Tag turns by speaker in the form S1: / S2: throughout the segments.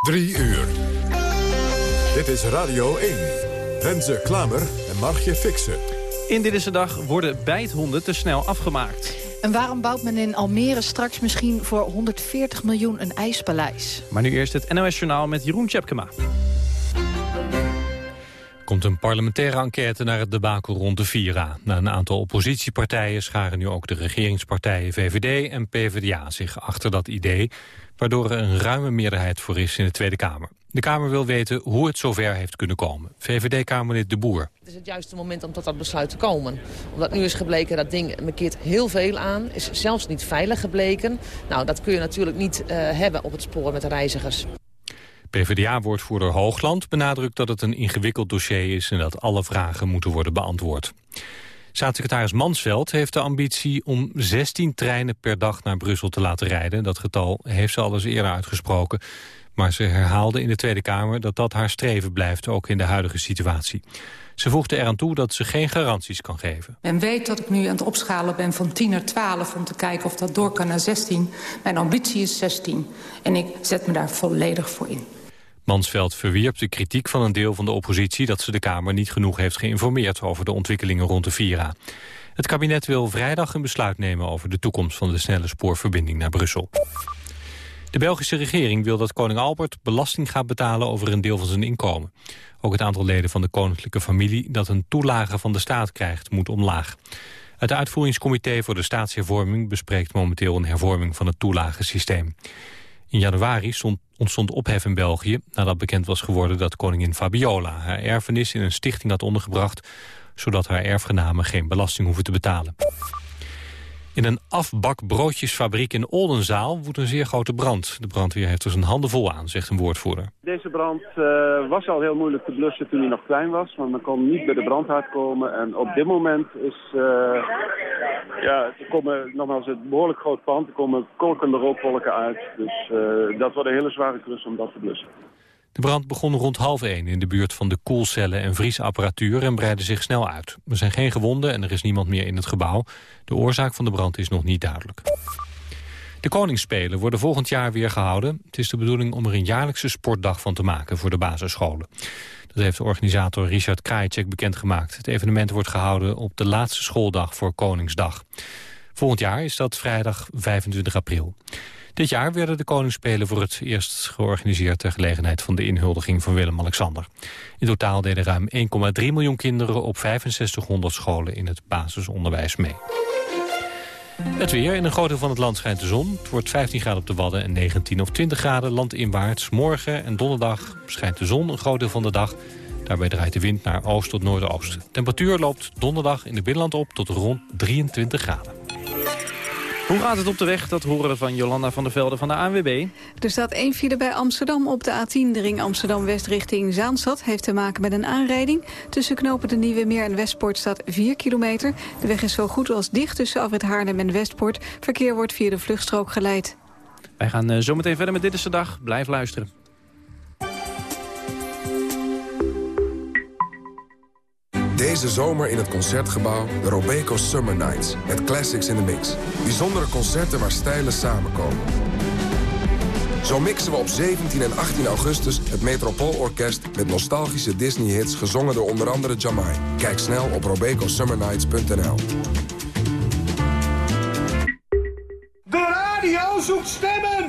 S1: Drie uur. Dit is Radio 1. Renze Klamer en Margje Fixen.
S2: In Dit is de Dag worden bijthonden te snel afgemaakt.
S3: En waarom bouwt men in Almere straks misschien voor 140 miljoen een ijspaleis?
S2: Maar nu eerst het NOS Journaal met Jeroen Tjepkema
S4: komt een parlementaire enquête naar het debakel rond de Vira. Na een aantal oppositiepartijen scharen nu ook de regeringspartijen VVD en PvdA zich achter dat idee, waardoor er een ruime meerderheid voor is in de Tweede Kamer. De Kamer wil weten hoe het zover heeft kunnen komen. VVD-Kamerlid De Boer.
S5: Het is het juiste moment om tot dat besluit te komen. Omdat nu is gebleken dat ding markeert heel veel aan. Is zelfs niet veilig gebleken. Nou, dat kun je natuurlijk niet uh, hebben op het spoor met de reizigers.
S4: PvdA-woordvoerder Hoogland benadrukt dat het een ingewikkeld dossier is... en dat alle vragen moeten worden beantwoord. Staatssecretaris Mansveld heeft de ambitie om 16 treinen per dag naar Brussel te laten rijden. Dat getal heeft ze al eens eerder uitgesproken. Maar ze herhaalde in de Tweede Kamer dat dat haar streven blijft, ook in de huidige situatie. Ze voegde eraan toe dat ze geen garanties kan geven.
S6: Men weet dat ik nu aan het opschalen ben van 10 naar 12... om te kijken of dat door kan naar 16. Mijn ambitie is 16 en ik zet me daar volledig voor in.
S4: Mansveld verwierp de kritiek van een deel van de oppositie... dat ze de Kamer niet genoeg heeft geïnformeerd over de ontwikkelingen rond de Vira. Het kabinet wil vrijdag een besluit nemen over de toekomst van de snelle spoorverbinding naar Brussel. De Belgische regering wil dat koning Albert belasting gaat betalen over een deel van zijn inkomen. Ook het aantal leden van de koninklijke familie dat een toelage van de staat krijgt moet omlaag. Het uitvoeringscomité voor de staatshervorming bespreekt momenteel een hervorming van het toelagensysteem. In januari stond, ontstond ophef in België nadat bekend was geworden dat koningin Fabiola haar erfenis in een stichting had ondergebracht, zodat haar erfgenamen geen belasting hoeven te betalen. In een afbakbroodjesfabriek in Oldenzaal woedt een zeer grote brand. De brandweer heeft er zijn handen vol aan, zegt een woordvoerder.
S7: Deze brand uh, was al heel moeilijk te blussen toen hij nog klein was. Want men kon niet bij de brandhaard komen. En op dit moment is... Uh, ja, er komen nogmaals een behoorlijk groot pand. Er komen kolkende rookwolken uit. Dus uh, dat wordt een hele zware klus om dat te blussen.
S4: De brand begon rond half één in de buurt van de koelcellen en vriesapparatuur en breidde zich snel uit. Er zijn geen gewonden en er is niemand meer in het gebouw. De oorzaak van de brand is nog niet duidelijk. De Koningsspelen worden volgend jaar weer gehouden. Het is de bedoeling om er een jaarlijkse sportdag van te maken voor de basisscholen. Dat heeft de organisator Richard Krajicek bekendgemaakt. Het evenement wordt gehouden op de laatste schooldag voor Koningsdag. Volgend jaar is dat vrijdag 25 april. Dit jaar werden de Koningsspelen voor het eerst georganiseerd... ter gelegenheid van de inhuldiging van Willem-Alexander. In totaal deden ruim 1,3 miljoen kinderen op 6500 scholen in het basisonderwijs mee. Het weer. In een groot deel van het land schijnt de zon. Het wordt 15 graden op de Wadden en 19 of 20 graden landinwaarts. Morgen en donderdag schijnt de zon een groot deel van de dag. Daarbij draait de wind naar oost tot noordoost. Temperatuur loopt donderdag in het binnenland op tot rond 23 graden.
S2: Hoe gaat het op de weg? Dat horen we van Jolanda van der Velde van de ANWB.
S8: Er staat één file bij Amsterdam op de A10. De ring Amsterdam-West richting Zaanstad heeft te maken met een aanrijding. Tussen knopen de Nieuwe Meer en Westpoort staat 4 kilometer. De weg is zo goed als dicht tussen Afrit Haarlem en Westpoort. Verkeer wordt via de vluchtstrook geleid.
S2: Wij gaan uh, zometeen verder met Dit is de Dag. Blijf luisteren.
S9: Deze zomer in het Concertgebouw de Robeco Summer Nights. Met classics in the mix. Bijzondere concerten waar stijlen samenkomen. Zo mixen we op 17 en 18 augustus het Metropoolorkest... met nostalgische Disney-hits gezongen door onder andere Jamai. Kijk snel op robecosummernights.nl.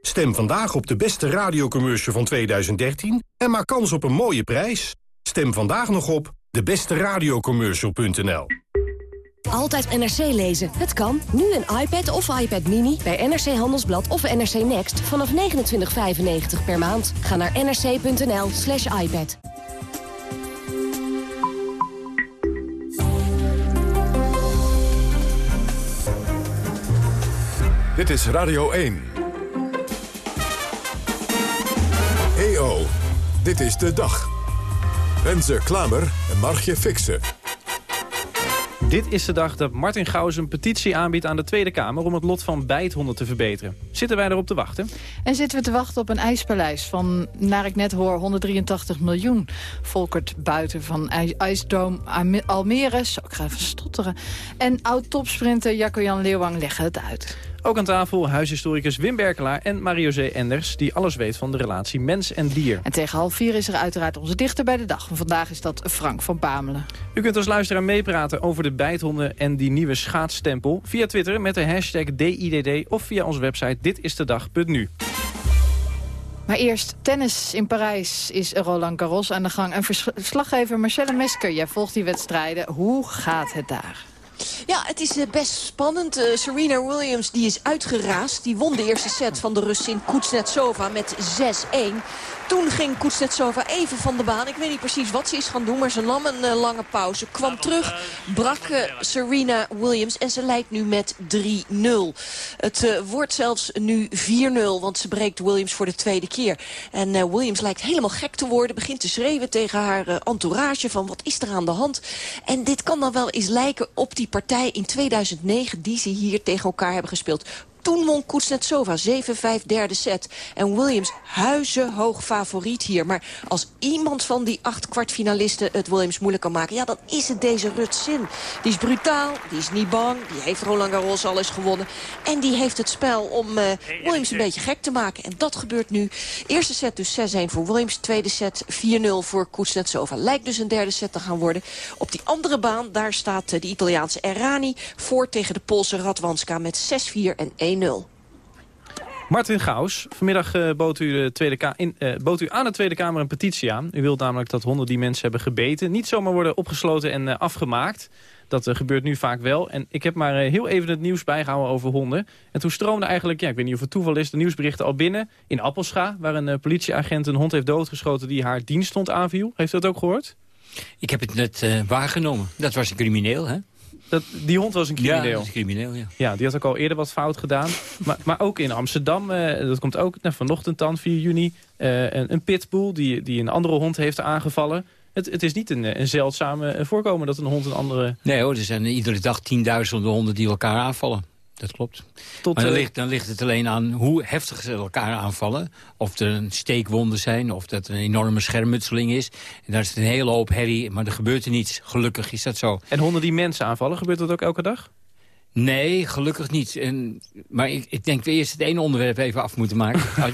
S10: Stem vandaag op de beste radiocommercial van 2013 en maak kans op een mooie prijs. Stem vandaag nog op debesteradiocommercial.nl
S11: Altijd NRC lezen. Het kan. Nu een iPad of iPad Mini bij NRC Handelsblad of NRC Next vanaf 29,95 per maand. Ga naar nrc.nl slash iPad.
S1: Dit is Radio 1. Dit is de dag. Renze Klamer en Margje Fixen.
S2: Dit is de dag dat Martin Gauws een petitie aanbiedt aan de Tweede Kamer... om het lot van bijthonden te verbeteren. Zitten wij erop te wachten?
S3: En zitten we te wachten op een ijspaleis van, naar ik net hoor, 183 miljoen. Volkert Buiten van IJsdoom Almere, zo ik ga even stotteren. En oud-topsprinter Jacco-Jan Leeuwang leggen het uit.
S2: Ook aan tafel huishistoricus Wim Berkelaar en Mario-Zee Enders... die alles weet van de relatie mens en dier.
S3: En tegen half vier is er uiteraard onze dichter bij de dag. vandaag is dat Frank van Pamelen.
S2: U kunt als luisteraar meepraten over de bijthonden en die nieuwe schaatsstempel... via Twitter met de hashtag DIDD of via onze website ditistedag.nu.
S3: Maar eerst tennis in Parijs is Roland Garros aan de gang. En verslaggever Marcelle Mesker, jij volgt die wedstrijden. Hoe gaat het daar?
S12: Ja, het is eh, best spannend. Uh, Serena Williams die is uitgeraasd. Die won de eerste set van de Russin Kuznetsova met 6-1. Toen ging Kuznetsova even van de baan. Ik weet niet precies wat ze is gaan doen, maar ze nam een uh, lange pauze. Kwam terug, brak uh, Serena Williams en ze leidt nu met 3-0. Het uh, wordt zelfs nu 4-0, want ze breekt Williams voor de tweede keer. En Williams lijkt helemaal gek te worden, begint te schreeuwen tegen haar entourage van wat is er aan de hand. En dit kan dan wel eens lijken op die partij in 2009 die ze hier tegen elkaar hebben gespeeld. Toen won Kuznetsova 7-5 derde set. En Williams huizenhoog favoriet hier. Maar als iemand van die acht kwartfinalisten het Williams moeilijk kan maken... ja, dan is het deze Rutsin. Die is brutaal, die is niet bang. Die heeft Roland Garros al eens gewonnen. En die heeft het spel om uh, Williams een beetje gek te maken. En dat gebeurt nu. Eerste set dus 6-1 voor Williams. Tweede set 4-0 voor Kuznetsova. Lijkt dus een derde set te gaan worden. Op die andere baan, daar staat uh, de Italiaanse Errani... voor tegen de Poolse Radwanska met 6-4 en 1
S2: Martin Gaus, vanmiddag uh, bood, u de tweede in, bood u aan de Tweede Kamer een petitie aan. U wilt namelijk dat honden die mensen hebben gebeten... niet zomaar worden opgesloten en uh, afgemaakt. Dat gebeurt nu vaak wel. En ik heb maar heel even het nieuws bijgehouden over honden. En toen stroomde eigenlijk, ja, ik weet niet of het toeval is... de nieuwsberichten al binnen in Appelscha... waar een politieagent een hond heeft doodgeschoten... die haar diensthond aanviel. Heeft u dat ook gehoord?
S13: Ik heb het net waargenomen. Dat was een crimineel, hè?
S2: Dat, die hond was een crimineel. Ja,
S13: dat is crimineel, ja.
S2: Ja, die had ook al eerder wat fout gedaan. maar, maar ook in Amsterdam, uh, dat komt ook nou, vanochtend dan, 4 juni... Uh, een, een pitbull die, die een andere hond heeft aangevallen. Het, het is niet een, een zeldzame voorkomen dat een hond een andere...
S13: Nee hoor, er zijn iedere dag tienduizenden honden die elkaar aanvallen dat klopt. Tot, maar dan, ligt, dan ligt het alleen aan hoe heftig ze elkaar aanvallen. Of er een steekwonden zijn, of dat er een enorme schermutseling is. En daar is een hele hoop herrie, maar er gebeurt er niets. Gelukkig is dat zo.
S2: En honden die mensen aanvallen, gebeurt dat ook elke dag?
S13: Nee, gelukkig niet. En, maar ik, ik denk we eerst het ene onderwerp even af moeten maken.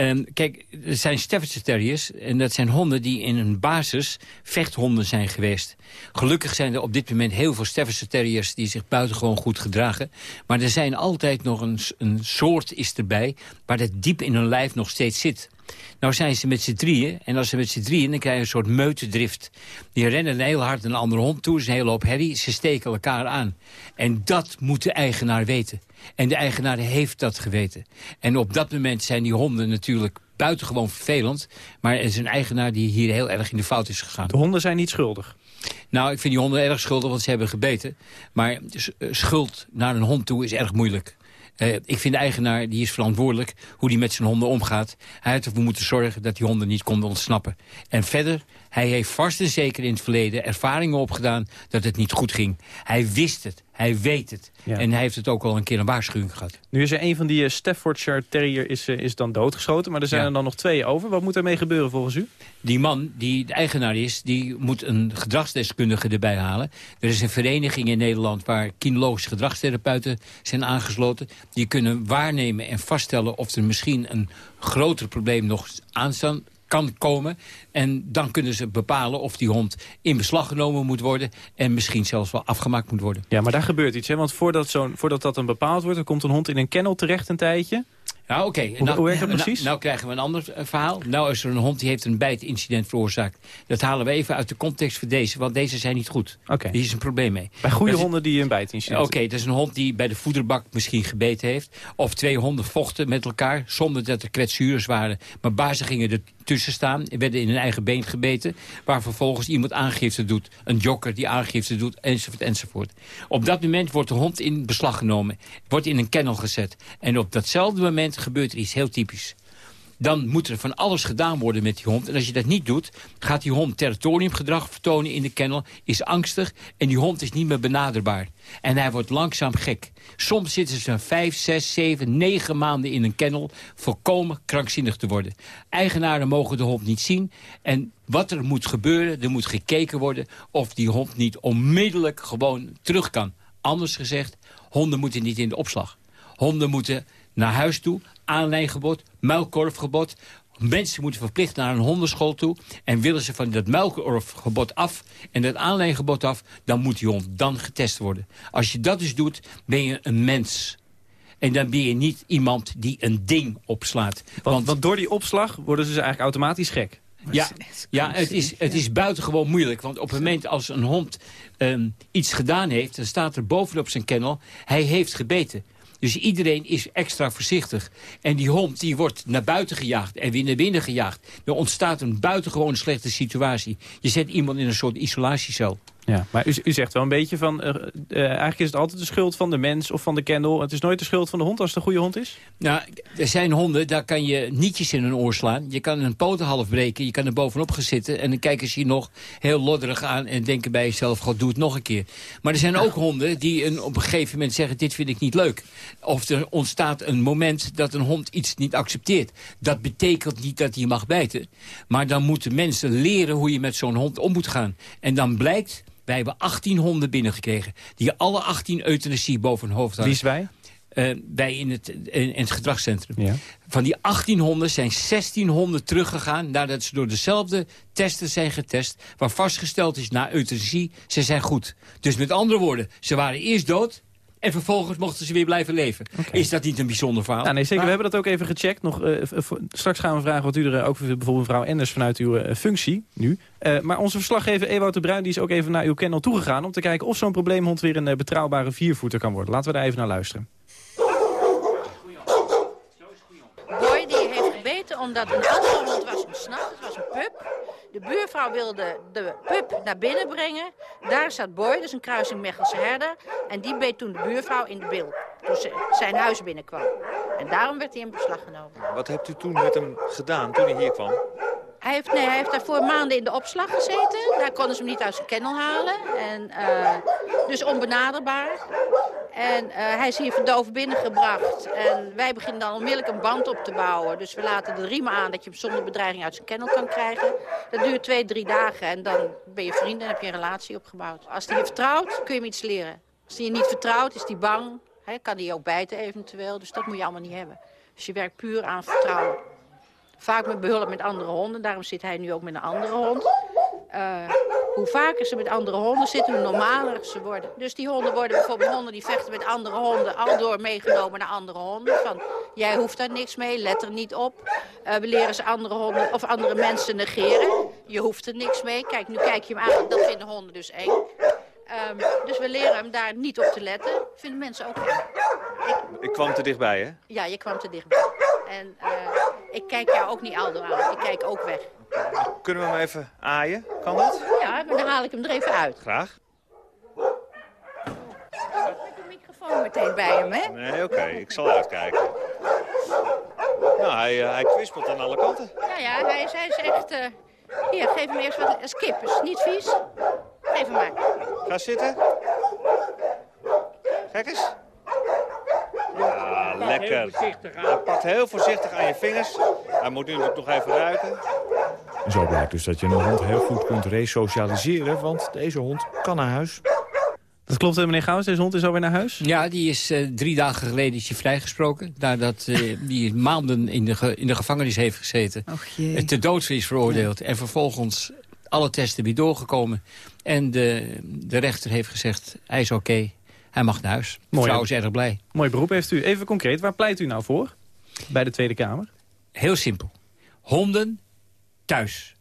S13: um, kijk, er zijn Staffordshire Terriers. En dat zijn honden die in een basis vechthonden zijn geweest. Gelukkig zijn er op dit moment heel veel Staffordshire Terriers... die zich buitengewoon goed gedragen. Maar er zijn altijd nog een, een soort is erbij... waar dat diep in hun lijf nog steeds zit. Nou zijn ze met z'n drieën. En als ze met z'n drieën, dan krijg je een soort meutendrift. Die rennen heel hard een andere hond toe. is een hele herrie. Ze steken elkaar aan. En dat moet de eigenaar weten. En de eigenaar heeft dat geweten. En op dat moment zijn die honden natuurlijk buitengewoon vervelend. Maar er is een eigenaar die hier heel erg in de fout is gegaan.
S2: De honden zijn niet schuldig?
S13: Nou, ik vind die honden erg schuldig, want ze hebben gebeten. Maar eh, schuld naar een hond toe is erg moeilijk. Uh, ik vind de eigenaar, die is verantwoordelijk hoe die met zijn honden omgaat. Hij had ervoor moeten zorgen dat die honden niet konden ontsnappen. En verder, hij heeft vast en zeker in het verleden ervaringen opgedaan dat het niet goed ging. Hij wist het. Hij weet het.
S2: Ja.
S13: En hij heeft het ook al een keer een waarschuwing gehad.
S2: Nu is er een van die eh, Staffordshire Terrier is, eh, is dan doodgeschoten. Maar er zijn
S13: Ja.
S2: er dan nog twee over. Wat moet ermee gebeuren volgens u?
S13: Die man, die de eigenaar is, die moet een gedragsdeskundige erbij halen. Er is een vereniging in Nederland waar kinologische gedragstherapeuten zijn aangesloten. Die kunnen waarnemen en vaststellen of er misschien een groter probleem nog aanstaan kan komen. En dan kunnen ze bepalen of die hond in beslag genomen moet worden... en misschien zelfs wel afgemaakt moet worden.
S2: Ja, maar daar gebeurt iets. Hè? Want voordat, zo'n voordat dat dan bepaald wordt... dan komt een hond in een kennel terecht een tijdje.
S13: Ja, oké.
S2: Hoe- hoe werkt dat
S13: nou-
S2: precies?
S13: Nou, krijgen we een ander eh, verhaal. Nou is er een hond die heeft een bijtincident veroorzaakt. Dat halen we even uit de context voor deze, want deze zijn niet goed.
S2: Oké.
S13: Hier is een probleem mee.
S2: Bij goede
S13: Dat
S2: honden die een bijtincident
S13: Oké, dat is een hond die bij de voederbak misschien gebeten heeft. Of twee honden vochten met elkaar zonder dat er kwetsures waren. Maar bazen gingen er tussen staan en werden in hun eigen been gebeten. Waar vervolgens iemand aangifte doet. Een jokker die aangifte doet, enzovoort, enzovoort. Op dat moment wordt de hond in beslag genomen. Wordt in een kennel gezet. En op datzelfde moment gebeurt er iets heel typisch dan moet er van alles gedaan worden met die hond. En als je dat niet doet, gaat die hond territoriumgedrag vertonen in de kennel... is angstig en die hond is niet meer benaderbaar. En hij wordt langzaam gek. Soms zitten ze vijf, zes, zeven, negen maanden in een kennel... volkomen krankzinnig te worden. Eigenaren mogen de hond niet zien. En wat er moet gebeuren, er moet gekeken worden... of die hond niet onmiddellijk gewoon terug kan. Anders gezegd, honden moeten niet in de opslag. Honden moeten naar huis toe, aanlijngebod, muilkorfgebod. Mensen moeten verplicht naar een hondenschool toe. En willen ze van dat muilkorfgebod af en dat aanlijngebod af... dan moet die hond dan getest worden. Als je dat dus doet, ben je een mens. En dan ben je niet iemand die een ding opslaat.
S2: Want, want door die opslag worden ze dus eigenlijk automatisch gek.
S13: Ja, ja het, is, het is buitengewoon moeilijk. Want op het moment als een hond ehm, iets gedaan heeft... dan staat er bovenop zijn kennel, hij heeft gebeten. Dus iedereen is extra voorzichtig. En die hond die wordt naar buiten gejaagd en weer naar binnen gejaagd. Er ontstaat een buitengewoon slechte situatie. Je zet iemand in een soort isolatiecel.
S2: Ja, maar u, u zegt wel een beetje van... eh, eh, eigenlijk is het altijd de schuld van de mens of van de kennel. Het is nooit de schuld van de hond als het een goede hond is?
S13: Nou, er zijn honden, daar kan je nietjes in hun oor slaan. Je kan een poten half breken, je kan er bovenop gaan zitten... en dan kijken ze je nog heel lodderig aan en denken bij jezelf... God, doe het nog een keer. Maar er zijn ook honden die een, op een gegeven moment zeggen... dit vind ik niet leuk. Of er ontstaat een moment dat een hond iets niet accepteert. Dat betekent niet dat hij mag bijten. Maar dan moeten mensen leren hoe je met zo'n hond om moet gaan. En dan blijkt... Wij hebben 18 honden binnengekregen. Die alle 18 euthanasie boven hun hoofd hadden.
S2: Wie is wij?
S13: Eh, wij in het, in, in het gedragscentrum.
S2: Ja.
S13: Van die 18 honden zijn 16 honden teruggegaan... nadat ze door dezelfde testen zijn getest... waar vastgesteld is na euthanasie, ze zijn goed. Dus met andere woorden, ze waren eerst dood... en vervolgens mochten ze weer blijven leven. Is dat niet een bijzonder verhaal?
S2: Ja, nee, zeker. We hebben dat ook even gecheckt. Nog, eh, straks gaan we vragen wat u er eh, ook voor bijvoorbeeld mevrouw Enders vanuit uw eh, functie nu. Eh, maar onze verslaggever Ewout de Bruin die is ook even naar uw kennel toegegaan... om te kijken of zo'n probleemhond weer een betrouwbare viervoeter kan worden. Laten we daar even naar luisteren.
S14: Boy die heeft gebeten omdat een andere hond was ontsnapt. Het was een pup. De buurvrouw wilde de pup naar binnen brengen. Daar zat Boy, is een kruising Mechelse herder. En die beet toen de buurvrouw in de bil. Toen ze zijn huis binnenkwam. En daarom werd hij in beslag genomen.
S15: Wat hebt u toen met hem gedaan toen hij hier kwam?
S14: Hij heeft, nee, hij heeft daarvoor maanden in de opslag gezeten. Daar konden ze hem niet uit zijn kennel halen. En, eh, dus onbenaderbaar. En eh, hij is hier verdoven binnengebracht. En wij beginnen dan onmiddellijk een band op te bouwen. Dus we laten de riemen aan dat je hem zonder bedreiging uit zijn kennel kan krijgen. Dat duurt twee, drie dagen en dan ben je vrienden en heb je een relatie opgebouwd. Als hij je vertrouwt, kun je hem iets leren. Als hij je niet vertrouwt, is hij bang. Hè, kan hij ook bijten eventueel. Dus dat moet je allemaal niet hebben. Dus je werkt puur aan vertrouwen. Vaak met behulp met andere honden. Daarom zit hij nu ook met een andere hond. Eh, hoe vaker ze met andere honden zitten, hoe normaler ze worden. Dus die honden worden bijvoorbeeld honden die vechten met andere honden... al door meegenomen naar andere honden. Van, jij hoeft daar niks mee, let er niet op. Eh, we leren ze andere honden of andere mensen negeren. Je hoeft er niks mee. Kijk, nu kijk je hem aan, dat vinden honden dus eng. Ehm, dus we leren hem daar niet op te letten. Vinden mensen ook eng.
S15: Ik kwam te dichtbij, hè?
S14: Ja, je kwam te dichtbij. En eh, ik kijk jou ook niet aldo aan. Ik kijk ook weg.
S15: Kunnen we hem even aaien? Kan dat?
S14: Ja, maar dan haal ik hem er even uit.
S15: Graag.
S14: Met de microfoon meteen bij hem, hè?
S15: Nee, oké. Ik zal uitkijken. Nou, hij, eh, hij kwispelt aan alle kanten.
S14: Ja, ja, hij, is- hij is echt... eh, Hier, geef hem eerst wat... Kip, is niet vies. Geef hem maar.
S15: Ga zitten. Kijk eens. Ja, lekker. Hij pakt heel voorzichtig aan je vingers. Hij moet nu natuurlijk nog even ruiken.
S16: En zo blijkt dus dat je een hond heel goed kunt resocialiseren... want deze hond kan naar huis.
S2: Dat klopt, hè, meneer Gauws. Deze hond is alweer naar huis?
S13: Ja, die is eh, drie dagen geleden is hij vrijgesproken. Nadat uh, die maanden in de, ge- in de gevangenis heeft gezeten.
S3: Och jee.
S13: En te dood is veroordeeld. En vervolgens alle testen weer doorgekomen. En de, de rechter heeft gezegd, hij is oké. Hij mag naar huis. De
S2: Mooi,
S13: vrouw is erg blij.
S2: Mooi beroep heeft u. Even concreet, waar pleit u nou voor? Bij de Tweede Kamer?
S13: Heel simpel. Honden thuis.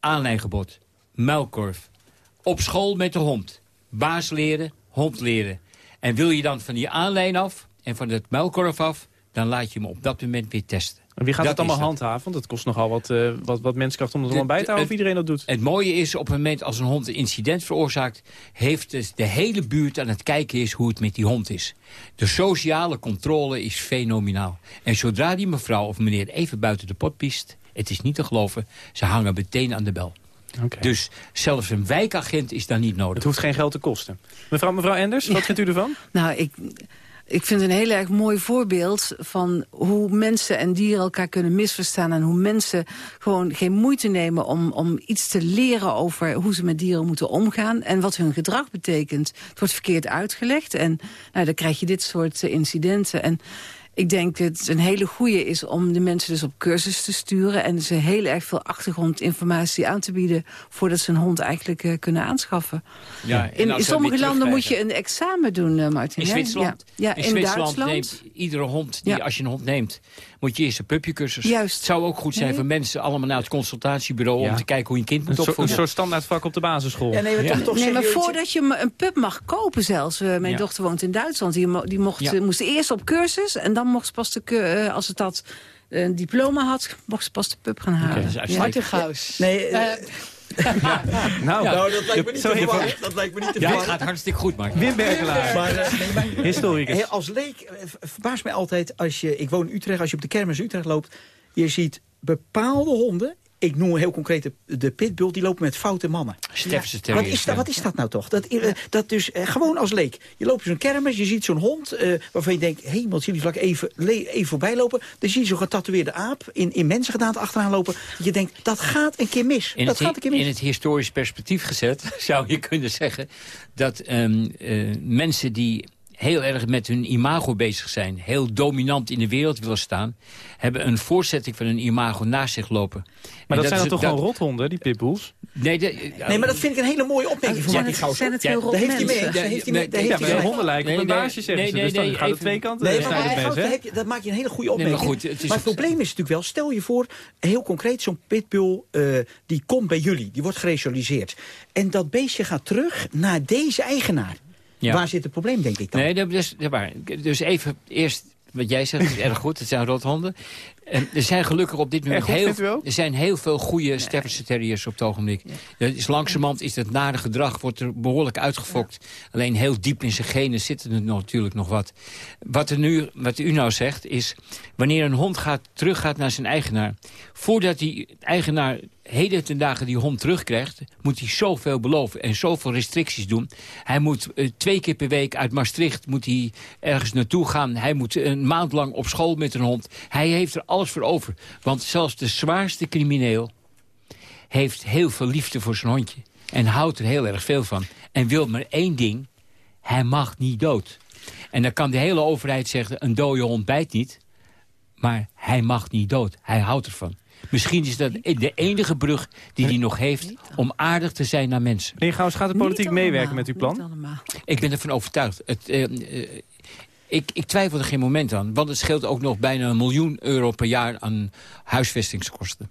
S13: Aanlijngebod. Muilkorf. Op school met de hond. Baas leren, hond leren. En wil je dan van die aanlijn af en van het muilkorf af... dan laat je hem op dat moment weer testen.
S2: En wie gaat
S13: Dat
S2: het allemaal
S13: dat.
S2: handhaven? Want het kost nogal wat, eh, wat, wat menskracht om het allemaal bij te
S13: De-
S2: houden of iedereen dat doet.
S13: Het mooie is, op het moment als een hond een incident veroorzaakt... heeft dus de hele buurt aan het kijken is hoe het met die hond is. De sociale controle is fenomenaal. En zodra die mevrouw of meneer even buiten de pot piest... het is niet te geloven, ze hangen meteen aan de bel.
S2: Oké.
S13: Dus zelfs een wijkagent is daar niet nodig.
S2: Het hoeft geen geld te kosten. Mevrouw, mevrouw Enders, wat vindt u ervan?
S17: Nou, ik, ik vind het een heel erg mooi voorbeeld van hoe mensen en dieren elkaar kunnen misverstaan. En hoe mensen gewoon geen moeite nemen om, om iets te leren over hoe ze met dieren moeten omgaan. En wat hun gedrag betekent. Het wordt verkeerd uitgelegd en nou, dan krijg je dit soort incidenten. En ik denk dat het een hele goede is om de mensen dus op cursus te sturen... en ze heel erg veel achtergrondinformatie aan te bieden... voordat ze een hond eigenlijk eh, kunnen aanschaffen.
S13: Ja,
S17: in, sommige landen moet je een examen doen, eh, Martin.
S13: In? Zwitserland,
S17: Ja, ja
S13: in,
S17: in,
S13: Zwitserland
S17: Duitsland.
S13: neemt iedere hond, die,
S17: Ja.
S13: als je een hond neemt... moet je eerst een pupjecursus.
S17: Juist.
S13: Het zou ook goed zijn
S17: Nee.
S13: voor mensen allemaal naar het consultatiebureau...
S2: Ja.
S13: om te kijken hoe je een kind moet
S2: soort- een
S13: opvoeden.
S2: soort standaardvak op de basisschool.
S18: Ja, nee, maar toch, toch
S17: Nee, maar voordat je een pup mag kopen zelfs. eh, mijn
S13: Ja.
S17: dochter woont in Duitsland. Die, mo- die mocht,
S13: Ja.
S17: moest eerst op cursus. En dan mocht ze pas de, eh, als het dat eh, een diploma had, mocht ze pas de pup gaan halen.
S13: dat is
S17: Ja.
S18: Nee, eh,
S2: Nou,
S18: nou, dat lijkt me niet
S2: Zo
S18: te verwarren. Dat lijkt me niet te
S13: Ja, het gaat hartstikke goed, Mark.
S2: Wim Berkelaar,
S18: Maar, eh, nee, maar-
S2: historicus.
S18: Als leek eh, verbaast mij altijd als je... Ik woon in Utrecht, als je op de kermis Utrecht loopt... je ziet bepaalde honden... Ik noem heel concreet de, de pitbull, die lopen met foute mannen. Wat is, dat, wat is dat nou toch? Dat, eh, dat dus eh, gewoon als leek. Je loopt zo'n kermis, je ziet zo'n hond... eh, waarvan je denkt, hemel, jullie vlak even, even voorbij lopen. Dan zie je zo'n getatoeëerde aap in, in mensengedaante achteraan lopen. Je denkt, dat gaat een keer mis.
S13: In
S18: dat
S13: het,
S18: gaat een keer mis.
S13: in het historisch perspectief gezet zou je kunnen zeggen... dat ehm, eh, mensen die heel erg met hun imago bezig zijn... heel dominant in de wereld willen staan... hebben een voortzetting van hun imago naast zich lopen.
S2: Maar dat zijn dan toch
S13: dat-
S2: gewoon rothonden, die pitbulls?
S13: Nee, de-
S18: Nee, maar dat vind ik een hele mooie opmerking van
S17: Zijn
S18: Martin
S17: het-
S18: Gauws.
S17: zijn het
S18: Ja,
S17: heel
S18: daar heeft hij mee. Daar heeft hij mee.
S13: Ja,
S18: daar heeft
S2: Ja, honden lijken op een
S13: nee,
S2: baasje, zeggen
S13: nee,
S2: ze. Dus dan
S13: nee,
S2: gaat het twee kanten.
S18: Nee, maar dat maak je een hele goede
S13: Nee, maar
S18: opmerking.
S13: goed, het is
S18: maar het probleem is natuurlijk wel, stel je voor, heel concreet, zo'n pitbull, eh, die komt bij jullie, die wordt geresocialiseerd. En dat beestje gaat terug naar deze eigenaar.
S13: Ja.
S18: Waar zit het probleem, denk ik dan?
S13: Nee, waar. Dus even eerst wat jij zegt, is erg goed. Het zijn rothonden. En er zijn gelukkig op dit moment
S2: goed,
S13: heel, er zijn heel veel goede Staffordshire Terriers op het ogenblik. Dat is langzamerhand is het nare gedrag wordt er behoorlijk uitgefokt. Alleen heel diep in zijn genen zitten er natuurlijk nog wat. Wat, er nu, wat u nou zegt is, wanneer een hond gaat, teruggaat naar zijn eigenaar... voordat die eigenaar heden ten dagen die hond terugkrijgt... moet hij zoveel beloven en zoveel restricties doen. Hij moet eh, twee keer per week uit Maastricht moet hij ergens naartoe gaan. Hij moet een maand lang op school met een hond. Hij heeft er alles voor over. Want zelfs de zwaarste crimineel heeft heel veel liefde voor zijn hondje. En houdt er heel erg veel van. En wil maar één ding. Hij mag niet dood. En dan kan de hele overheid zeggen... een dode hond bijt niet. Maar hij mag niet dood. Hij houdt ervan. Misschien is dat de enige brug die hij nog heeft... om aardig te zijn naar mensen.
S2: Meneer Gauws, gaat de politiek meewerken met uw plan?
S13: Ik ben ervan overtuigd. Het, eh, eh, ik, ik twijfel er geen moment aan. Want het scheelt ook nog bijna een miljoen euro per jaar aan huisvestingskosten.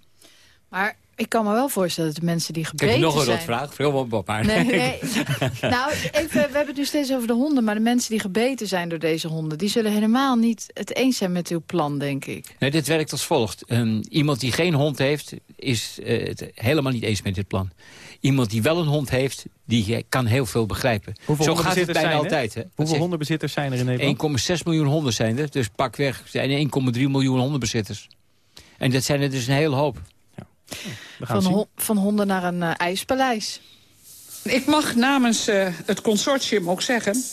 S3: Maar ik kan me wel voorstellen dat de mensen die
S13: Ik
S3: gebeten
S13: heb nog een
S3: zijn...
S13: rotvraag. Veel op maar.
S3: Nee, nee. nou, even, we hebben het nu steeds over de honden... maar de mensen die gebeten zijn door deze honden... die zullen helemaal niet het eens zijn met uw plan, denk ik.
S13: Nee, dit werkt als volgt. Ehm, iemand die geen hond heeft, is eh, het helemaal niet eens met dit plan. Iemand die wel een hond heeft, die kan heel veel begrijpen.
S2: Hoeveel
S13: Zo gaat het
S2: hondenbezitters
S13: bijna
S2: zijn er?
S13: altijd. Hè?
S2: Hoeveel hondenbezitters zijn er in Nederland?
S13: 1,6 miljoen honden zijn er. Dus pakweg zijn 1,3 miljoen hondenbezitters. En dat zijn er dus een hele hoop.
S2: We gaan
S3: Van, van honden naar een eh, ijspaleis.
S19: Ik mag namens eh, het consortium ook zeggen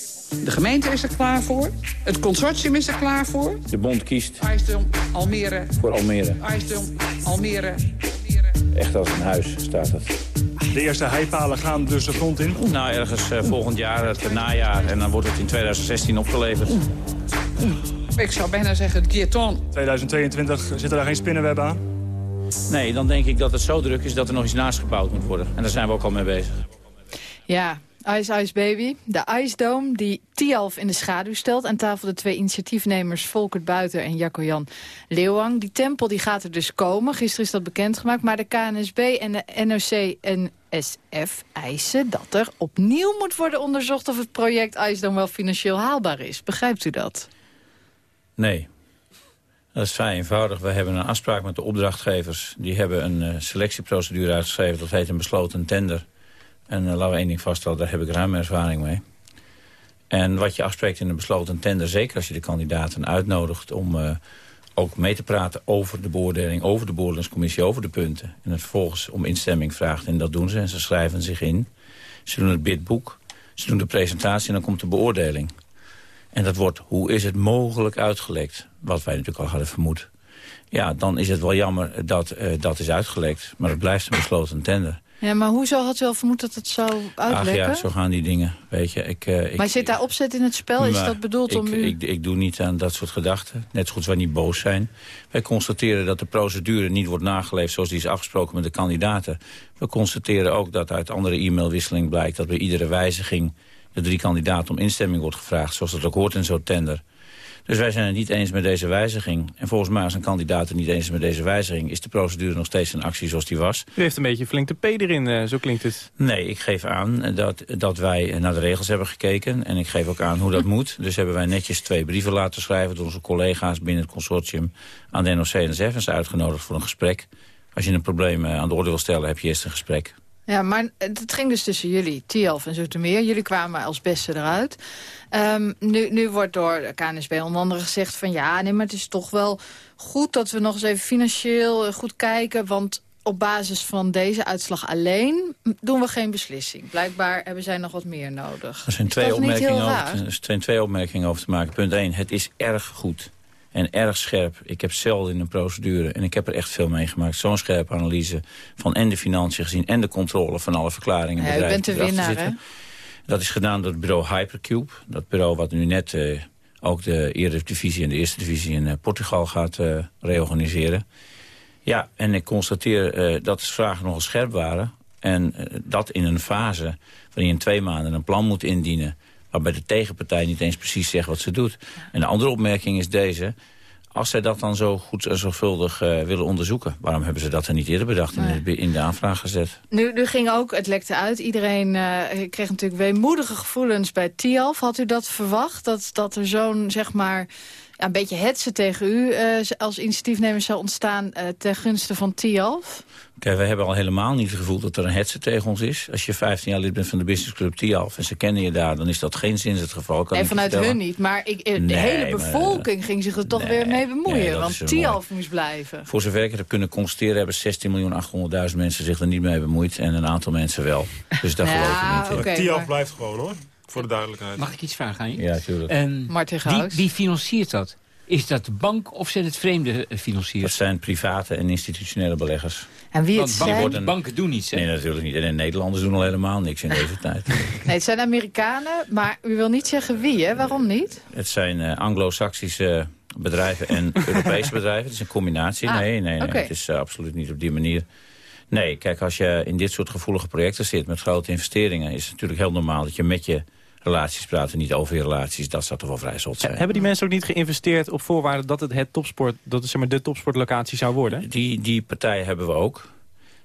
S20: De gemeente is er klaar voor. Het consortium is er klaar voor.
S21: De bond kiest
S20: IJsdom, Almere.
S21: voor Almere.
S20: IJsdom, Almere.
S21: Echt als een huis staat het.
S22: De eerste heipalen gaan dus de grond in?
S21: Nou, ergens uh, volgend jaar, het najaar. En dan wordt het in 2016 opgeleverd.
S20: Ik zou bijna zeggen Dieton.
S22: 2022 zitten daar geen spinnenwebben aan?
S21: Nee, dan denk ik dat het zo druk is dat er nog iets naast gebouwd moet worden. En daar zijn we ook al mee bezig.
S3: Ja, Ice Ice Baby, de IJsdoom die Tialf in de schaduw stelt. Aan tafel de twee initiatiefnemers Volkert Buiter en Jacco-Jan Leeuwang. Die tempel die gaat er dus komen. Gisteren is dat bekendgemaakt. Maar de KNSB en de NOC en SF eisen dat er opnieuw moet worden onderzocht... of het project IJsdoom wel financieel haalbaar is. Begrijpt u dat?
S21: Nee. Dat is vrij eenvoudig. We hebben een afspraak met de opdrachtgevers. Die hebben een uh, selectieprocedure uitgeschreven. Dat heet een besloten tender. En uh, laten we één ding vaststellen, daar heb ik ruim ervaring mee. En wat je afspreekt in een besloten tender, zeker als je de kandidaten uitnodigt... om uh, ook mee te praten over de beoordeling, over de beoordelingscommissie, over de punten. En het vervolgens om instemming vraagt. En dat doen ze en ze schrijven zich in. Ze doen het bidboek, ze doen de presentatie en dan komt de beoordeling. En dat wordt, hoe is het mogelijk uitgelekt? Wat wij natuurlijk al hadden vermoed. Ja, dan is het wel jammer dat uh, dat is uitgelekt. Maar het blijft een besloten tender.
S3: Ja, maar hoezo had u al vermoed dat het zou uitlekken?
S21: Ach ja, zo gaan die dingen, weet je. Ik, uh,
S3: maar zit daar opzet in het spel? Is dat bedoeld
S21: ik,
S3: om u...
S21: Ik, ik doe niet aan dat soort gedachten. Net zo goed wij niet boos zijn. Wij constateren dat de procedure niet wordt nageleefd zoals die is afgesproken met de kandidaten. We constateren ook dat uit andere e-mailwisseling blijkt dat bij iedere wijziging de drie kandidaten om instemming wordt gevraagd... zoals dat ook hoort in zo'n tender. Dus wij zijn het niet eens met deze wijziging. En volgens mij als een kandidaat het niet eens is met deze wijziging... is de procedure nog steeds een actie zoals die was.
S2: U heeft een beetje flink de P erin, uh, zo klinkt het.
S21: Nee, ik geef aan dat, dat wij naar de regels hebben gekeken. En ik geef ook aan hoe dat moet. Dus hebben wij netjes twee brieven laten schrijven... door onze collega's binnen het consortium aan de NOC-NSF. En ze uitgenodigd voor een gesprek. Als je een probleem aan de orde wil stellen, heb je eerst een gesprek.
S3: Ja, maar het ging dus tussen jullie, Tialf en Zoetermeer. Jullie kwamen als beste eruit. Um, nu, nu wordt door de KNSB onder andere gezegd van... ja, nee, maar het is toch wel goed dat we nog eens even financieel goed kijken... want op basis van deze uitslag alleen doen we geen beslissing. Blijkbaar hebben zij nog wat meer nodig.
S21: Er zijn, twee opmerkingen, over, er zijn twee opmerkingen over te maken. Punt 1, het is erg goed en erg scherp. Ik heb zelden in een procedure en ik heb er echt veel meegemaakt. Zo'n scherpe analyse van en de financiën gezien... en de controle van alle verklaringen.
S3: Ja, u bent de winnaar, hè?
S21: Dat is gedaan door het bureau Hypercube. Dat bureau wat nu net uh, ook de Eerste Divisie en de Eerste Divisie in uh, Portugal gaat uh, reorganiseren. Ja, en ik constateer dat de vragen nogal scherp waren. En dat in een fase waarin je in twee maanden een plan moet indienen waarbij de tegenpartij niet eens precies zegt wat ze doet. En de andere opmerking is deze. Als zij dat dan zo goed en zorgvuldig uh, willen onderzoeken... waarom hebben ze dat er niet eerder bedacht en in, de, in de aanvraag gezet?
S3: Nu, nu ging ook, het lekte uit, iedereen uh, kreeg natuurlijk weemoedige gevoelens bij TIAF. Had u dat verwacht, dat, dat er zo'n, zeg maar... Een beetje hetsen tegen u uh, als initiatiefnemer zou ontstaan ten gunste van TIAF?
S21: Kijk, wij hebben al helemaal niet het gevoel dat er een hetze tegen ons is. Als je 15 jaar lid bent van de businessclub Tialf en ze kennen je daar... dan is dat geen zin het geval. Kan
S3: nee, vanuit hun niet. Maar ik, de nee, hele bevolking maar, ging zich er toch nee, weer mee bemoeien. Nee, want Tialf moest blijven.
S21: Voor zover ik het heb kunnen constateren... hebben 16.800.000 mensen zich er niet mee bemoeid. En een aantal mensen wel. Dus daar
S3: ja,
S21: geloof ik niet.
S3: Okay,
S22: Tialf
S3: maar...
S22: blijft gewoon hoor. Voor de duidelijkheid.
S13: Mag ik iets vragen aan je?
S21: Ja, tuurlijk.
S13: En
S3: Martin
S13: wie, wie financiert dat? Is dat de bank of zijn het vreemde financiers?
S21: Dat zijn private en institutionele beleggers.
S3: En wie het
S13: Want banken, zijn? banken doen niets, hè?
S21: Nee, natuurlijk niet. En de Nederlanders doen al helemaal niks in deze tijd.
S3: Nee, het zijn Amerikanen, maar u wil niet zeggen wie, hè? Waarom niet?
S21: Het zijn uh, anglo-saxische bedrijven en Europese bedrijven. Het is een combinatie.
S3: Ah,
S21: nee, nee, nee.
S3: okay.
S21: Het is uh, absoluut niet op die manier. Nee, kijk, als je in dit soort gevoelige projecten zit met grote investeringen... is het natuurlijk heel normaal dat je met je relaties praten, niet over je relaties. Dat zou toch wel vrij zot zijn.
S2: Hebben die mensen ook niet geïnvesteerd op voorwaarde dat het het topsport, dat het zeg maar de topsportlocatie zou worden?
S21: Die, die partijen hebben we ook.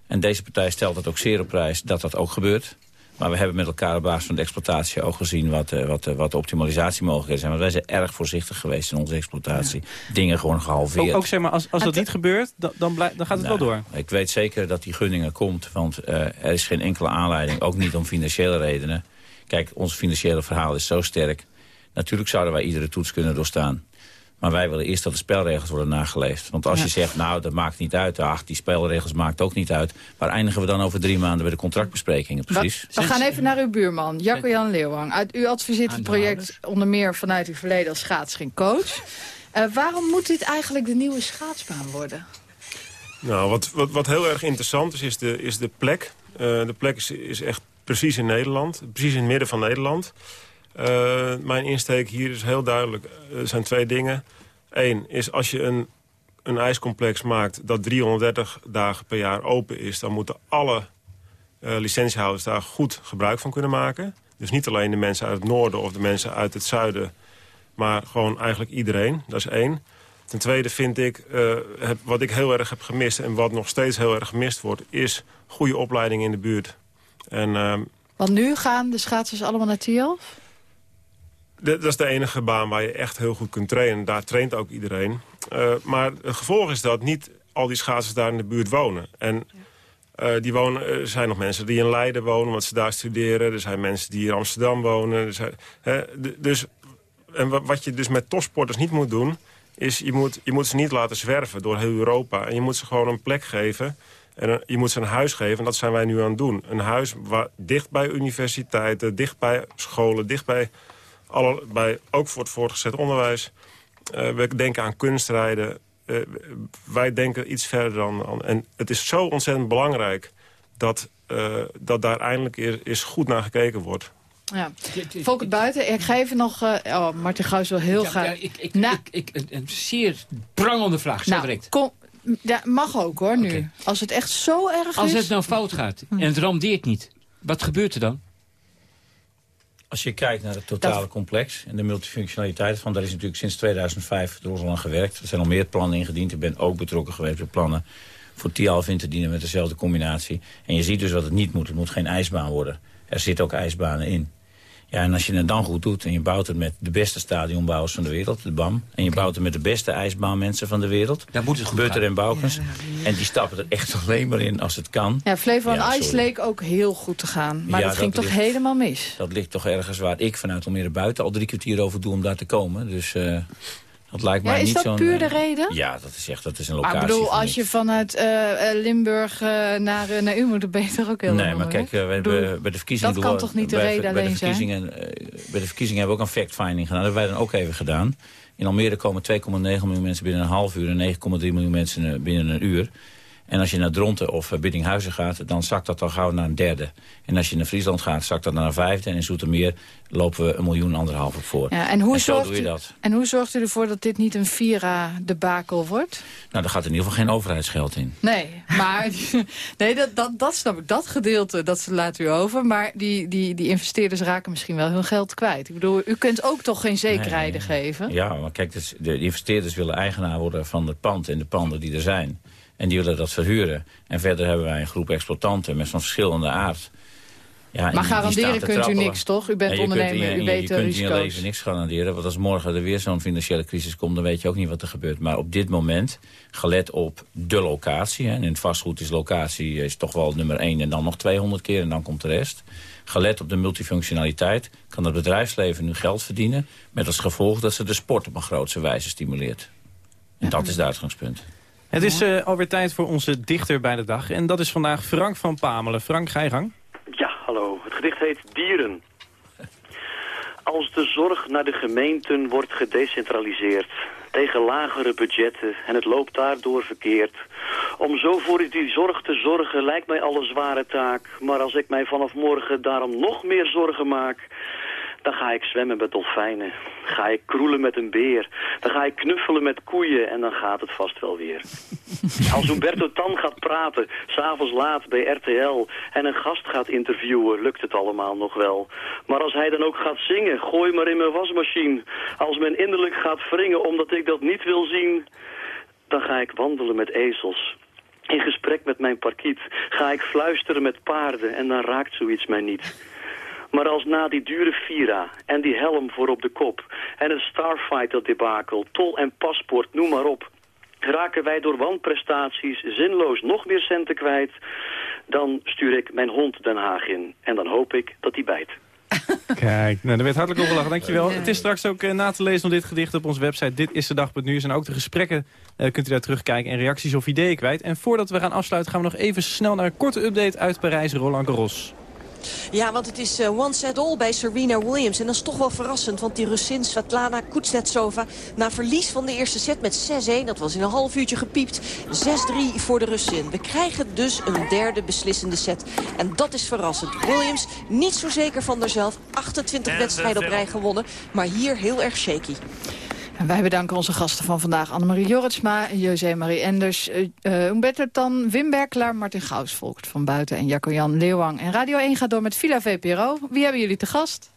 S21: En deze partij stelt het ook zeer op prijs dat dat ook gebeurt. Maar we hebben met elkaar op basis van de exploitatie ook gezien wat, uh, wat, uh, wat de optimalisatiemogelijkheden zijn. Want wij zijn erg voorzichtig geweest in onze exploitatie. Ja. Dingen gewoon gehalveerd.
S2: Ook, ook zeg maar, als, als dat niet gebeurt, dan, dan, dan gaat het
S21: nou,
S2: wel door.
S21: Ik weet zeker dat die gunningen komt. Want uh, er is geen enkele aanleiding, ook niet om financiële redenen. Kijk, ons financiële verhaal is zo sterk. Natuurlijk zouden wij iedere toets kunnen doorstaan. Maar wij willen eerst dat de spelregels worden nageleefd. Want als je zegt, nou, dat maakt niet uit. Ach, die spelregels maakt ook niet uit. Waar eindigen we dan over drie maanden bij de contractbesprekingen precies?
S3: We, we gaan even naar uw buurman, Jacco-Jan Leeuwang. Uit, u adviseert het project onder meer vanuit uw verleden als schaats geen coach. Uh, waarom moet dit eigenlijk de nieuwe schaatsbaan worden?
S23: Nou, wat, wat, wat heel erg interessant is, is de, is de plek. Uh, de plek is, is echt precies in Nederland. Precies in het midden van Nederland. Uh, mijn insteek hier is heel duidelijk. Er zijn twee dingen. Eén is als je een, een ijscomplex maakt dat 330 dagen per jaar open is... dan moeten alle uh, licentiehouders daar goed gebruik van kunnen maken. Dus niet alleen de mensen uit het noorden of de mensen uit het zuiden... maar gewoon eigenlijk iedereen. Dat is één. Ten tweede vind ik, wat ik heel erg heb gemist... en wat nog steeds heel erg gemist wordt... is goede opleiding in de buurt. En, uh,
S3: Want nu gaan de schaatsers allemaal naar Tielf?
S23: dat is de enige baan waar je echt heel goed kunt trainen. Daar traint ook iedereen. Uh, maar het gevolg is dat niet al die schaatsers daar in de buurt wonen. En uh, die wonen, er zijn nog mensen die in Leiden wonen, want ze daar studeren. Er zijn mensen die in Amsterdam wonen. Er zijn, hè, dus, en wat je dus met topsporters niet moet doen... is je moet, je moet ze niet laten zwerven door heel Europa. En je moet ze gewoon een plek geven... En je moet ze een huis geven, en dat zijn wij nu aan het doen. Een huis waar, dicht bij universiteiten, dicht bij scholen, dicht bij alle, bij, ook voor het voortgezet onderwijs. Uh, we denken aan kunstrijden. Uh, wij denken iets verder dan... En het is zo ontzettend belangrijk dat, uh, dat daar eindelijk is, is goed naar gekeken wordt.
S3: Ja. Volk buiten. Ik ga even nog... Uh, oh, Martin Gauws wil heel
S13: ja,
S3: graag...
S13: Ja, ik, ik, nou, ik, ik, een zeer prangende vraag, zo
S3: nou,
S13: direct.
S3: Kom, ja, mag ook hoor, nu. Okay. Als het echt zo erg
S13: Als
S3: is...
S13: het nou fout gaat en het randeert niet, wat gebeurt er dan?
S21: Als je kijkt naar het totale dat... complex en de multifunctionaliteit van, daar is natuurlijk sinds 2005 door ons aan gewerkt. Er zijn al meer plannen ingediend. Ik ben ook betrokken geweest bij plannen voor Tialf in te dienen met dezelfde combinatie. En je ziet dus wat het niet moet. Het moet geen ijsbaan worden. Er zitten ook ijsbanen in. Ja, en als je het dan goed doet en je bouwt het met de beste stadionbouwers van de wereld, de BAM. En je okay. bouwt het met de beste ijsbaanmensen van de wereld.
S13: Dan moet het goed
S21: Butter en Boukens. Ja, ja, en die stappen er echt alleen maar in als het kan.
S3: Ja, Flevo ja, Ice leek ook heel goed te gaan. Maar dat ging dat toch ligt, helemaal mis?
S21: Dat ligt toch ergens waar ik vanuit Almere buiten al drie kwartier over doe om daar te komen. Dus... Uh, dat lijkt mij
S3: ja, is
S21: niet
S3: dat puur de reden?
S21: Ja, dat is echt dat is een locatie.
S3: Maar ik bedoel, als je vanuit uh, Limburg uh, naar, uh, naar u moet, dan ben je toch ook heel
S21: Nee, maar kijk, bij de verkiezingen...
S3: Dat kan toch niet de reden
S21: bij
S3: alleen zijn?
S21: bij de verkiezingen hebben we ook een fact-finding gedaan. Dat hebben wij dan ook even gedaan. In Almere komen 2,9 miljoen mensen binnen een half uur... en 9,3 miljoen mensen binnen een uur. En als je naar Dronten of Biddinghuizen gaat, dan zakt dat al gauw naar een derde. En als je naar Friesland gaat, zakt dat naar een vijfde. En in Zoetermeer lopen we een miljoen, anderhalf op voor.
S3: Ja, en, hoe
S21: en
S3: zorgt
S21: doe je
S3: u. En hoe zorgt u ervoor dat dit niet een Vira-debakel wordt?
S21: Nou, daar gaat in ieder geval geen overheidsgeld in.
S3: Nee, maar nee, dat, dat, dat snap ik. Dat gedeelte, dat laat u over. Maar die, die, die investeerders raken misschien wel hun geld kwijt. Ik bedoel, u kunt ook toch geen zekerheden
S21: nee.
S3: geven?
S21: Ja, maar kijk, dus de investeerders willen eigenaar worden van het pand en de panden die er zijn. En die willen dat verhuren. En verder hebben wij een groep exploitanten met van verschillende aard. Ja,
S3: maar garanderen kunt u niks, toch? U bent
S21: ja,
S3: ondernemer,
S21: kunt,
S3: u
S21: je,
S3: weet
S21: je
S3: de
S21: kunt
S3: risico's.
S21: in je leven niks garanderen. Want als morgen er weer zo'n financiële crisis komt... dan weet je ook niet wat er gebeurt. Maar op dit moment, gelet op de locatie... Hè, en in het vastgoed is locatie is toch wel nummer 1 en dan nog 200 keer en dan komt de rest... gelet op de multifunctionaliteit kan het bedrijfsleven nu geld verdienen... met als gevolg dat ze de sport op een grootse wijze stimuleert. En dat is het uitgangspunt.
S2: Het is uh, alweer tijd voor onze dichter bij de dag. En dat is vandaag Frank van Pamelen. Frank, ga je gang.
S24: Ja, hallo. Het gedicht heet Dieren. Als de zorg naar de gemeenten wordt gedecentraliseerd... tegen lagere budgetten en het loopt daardoor verkeerd... om zo voor die zorg te zorgen lijkt mij al een zware taak. Maar als ik mij vanaf morgen daarom nog meer zorgen maak... Dan ga ik zwemmen met dolfijnen. Ga ik kroelen met een beer. Dan ga ik knuffelen met koeien en dan gaat het vast wel weer. Als Humberto Tan gaat praten, s'avonds laat bij RTL... en een gast gaat interviewen, lukt het allemaal nog wel. Maar als hij dan ook gaat zingen, gooi maar in mijn wasmachine. Als men innerlijk gaat wringen omdat ik dat niet wil zien... dan ga ik wandelen met ezels. In gesprek met mijn parkiet ga ik fluisteren met paarden en dan raakt zoiets mij niet... Maar als na die dure Vira en die helm voor op de kop... en het Starfighter debakel, tol en paspoort, noem maar op... raken wij door wanprestaties zinloos nog meer centen kwijt... dan stuur ik mijn hond Den Haag in. En dan hoop ik dat hij bijt.
S2: Kijk, nou, er werd hartelijk op gelachen, dankjewel. Het is straks ook eh, na te lezen op dit gedicht op onze website. Dit is de dag.nu. En ook de gesprekken eh, kunt u daar terugkijken en reacties of ideeën kwijt. En voordat we gaan afsluiten gaan we nog even snel naar een korte update uit Parijs. Roland Garros.
S12: Ja, want het is uh, one set all bij Serena Williams. En dat is toch wel verrassend, want die Russin Svetlana Kuznetsova... na verlies van de eerste set met 6-1, dat was in een half uurtje gepiept... 6-3 voor de Russin. We krijgen dus een derde beslissende set. En dat is verrassend. Williams niet zo zeker van haarzelf. 28 wedstrijden op rij gewonnen, maar hier heel erg shaky.
S3: Wij bedanken onze gasten van vandaag. Annemarie Jorritsma, José-Marie Enders, uh, Umberto Tan, Wim Berkelaar, Martin Gauws, van Buiten en Jacco-Jan Leeuwang. En Radio 1 gaat door met Villa VPRO. Wie hebben jullie te gast?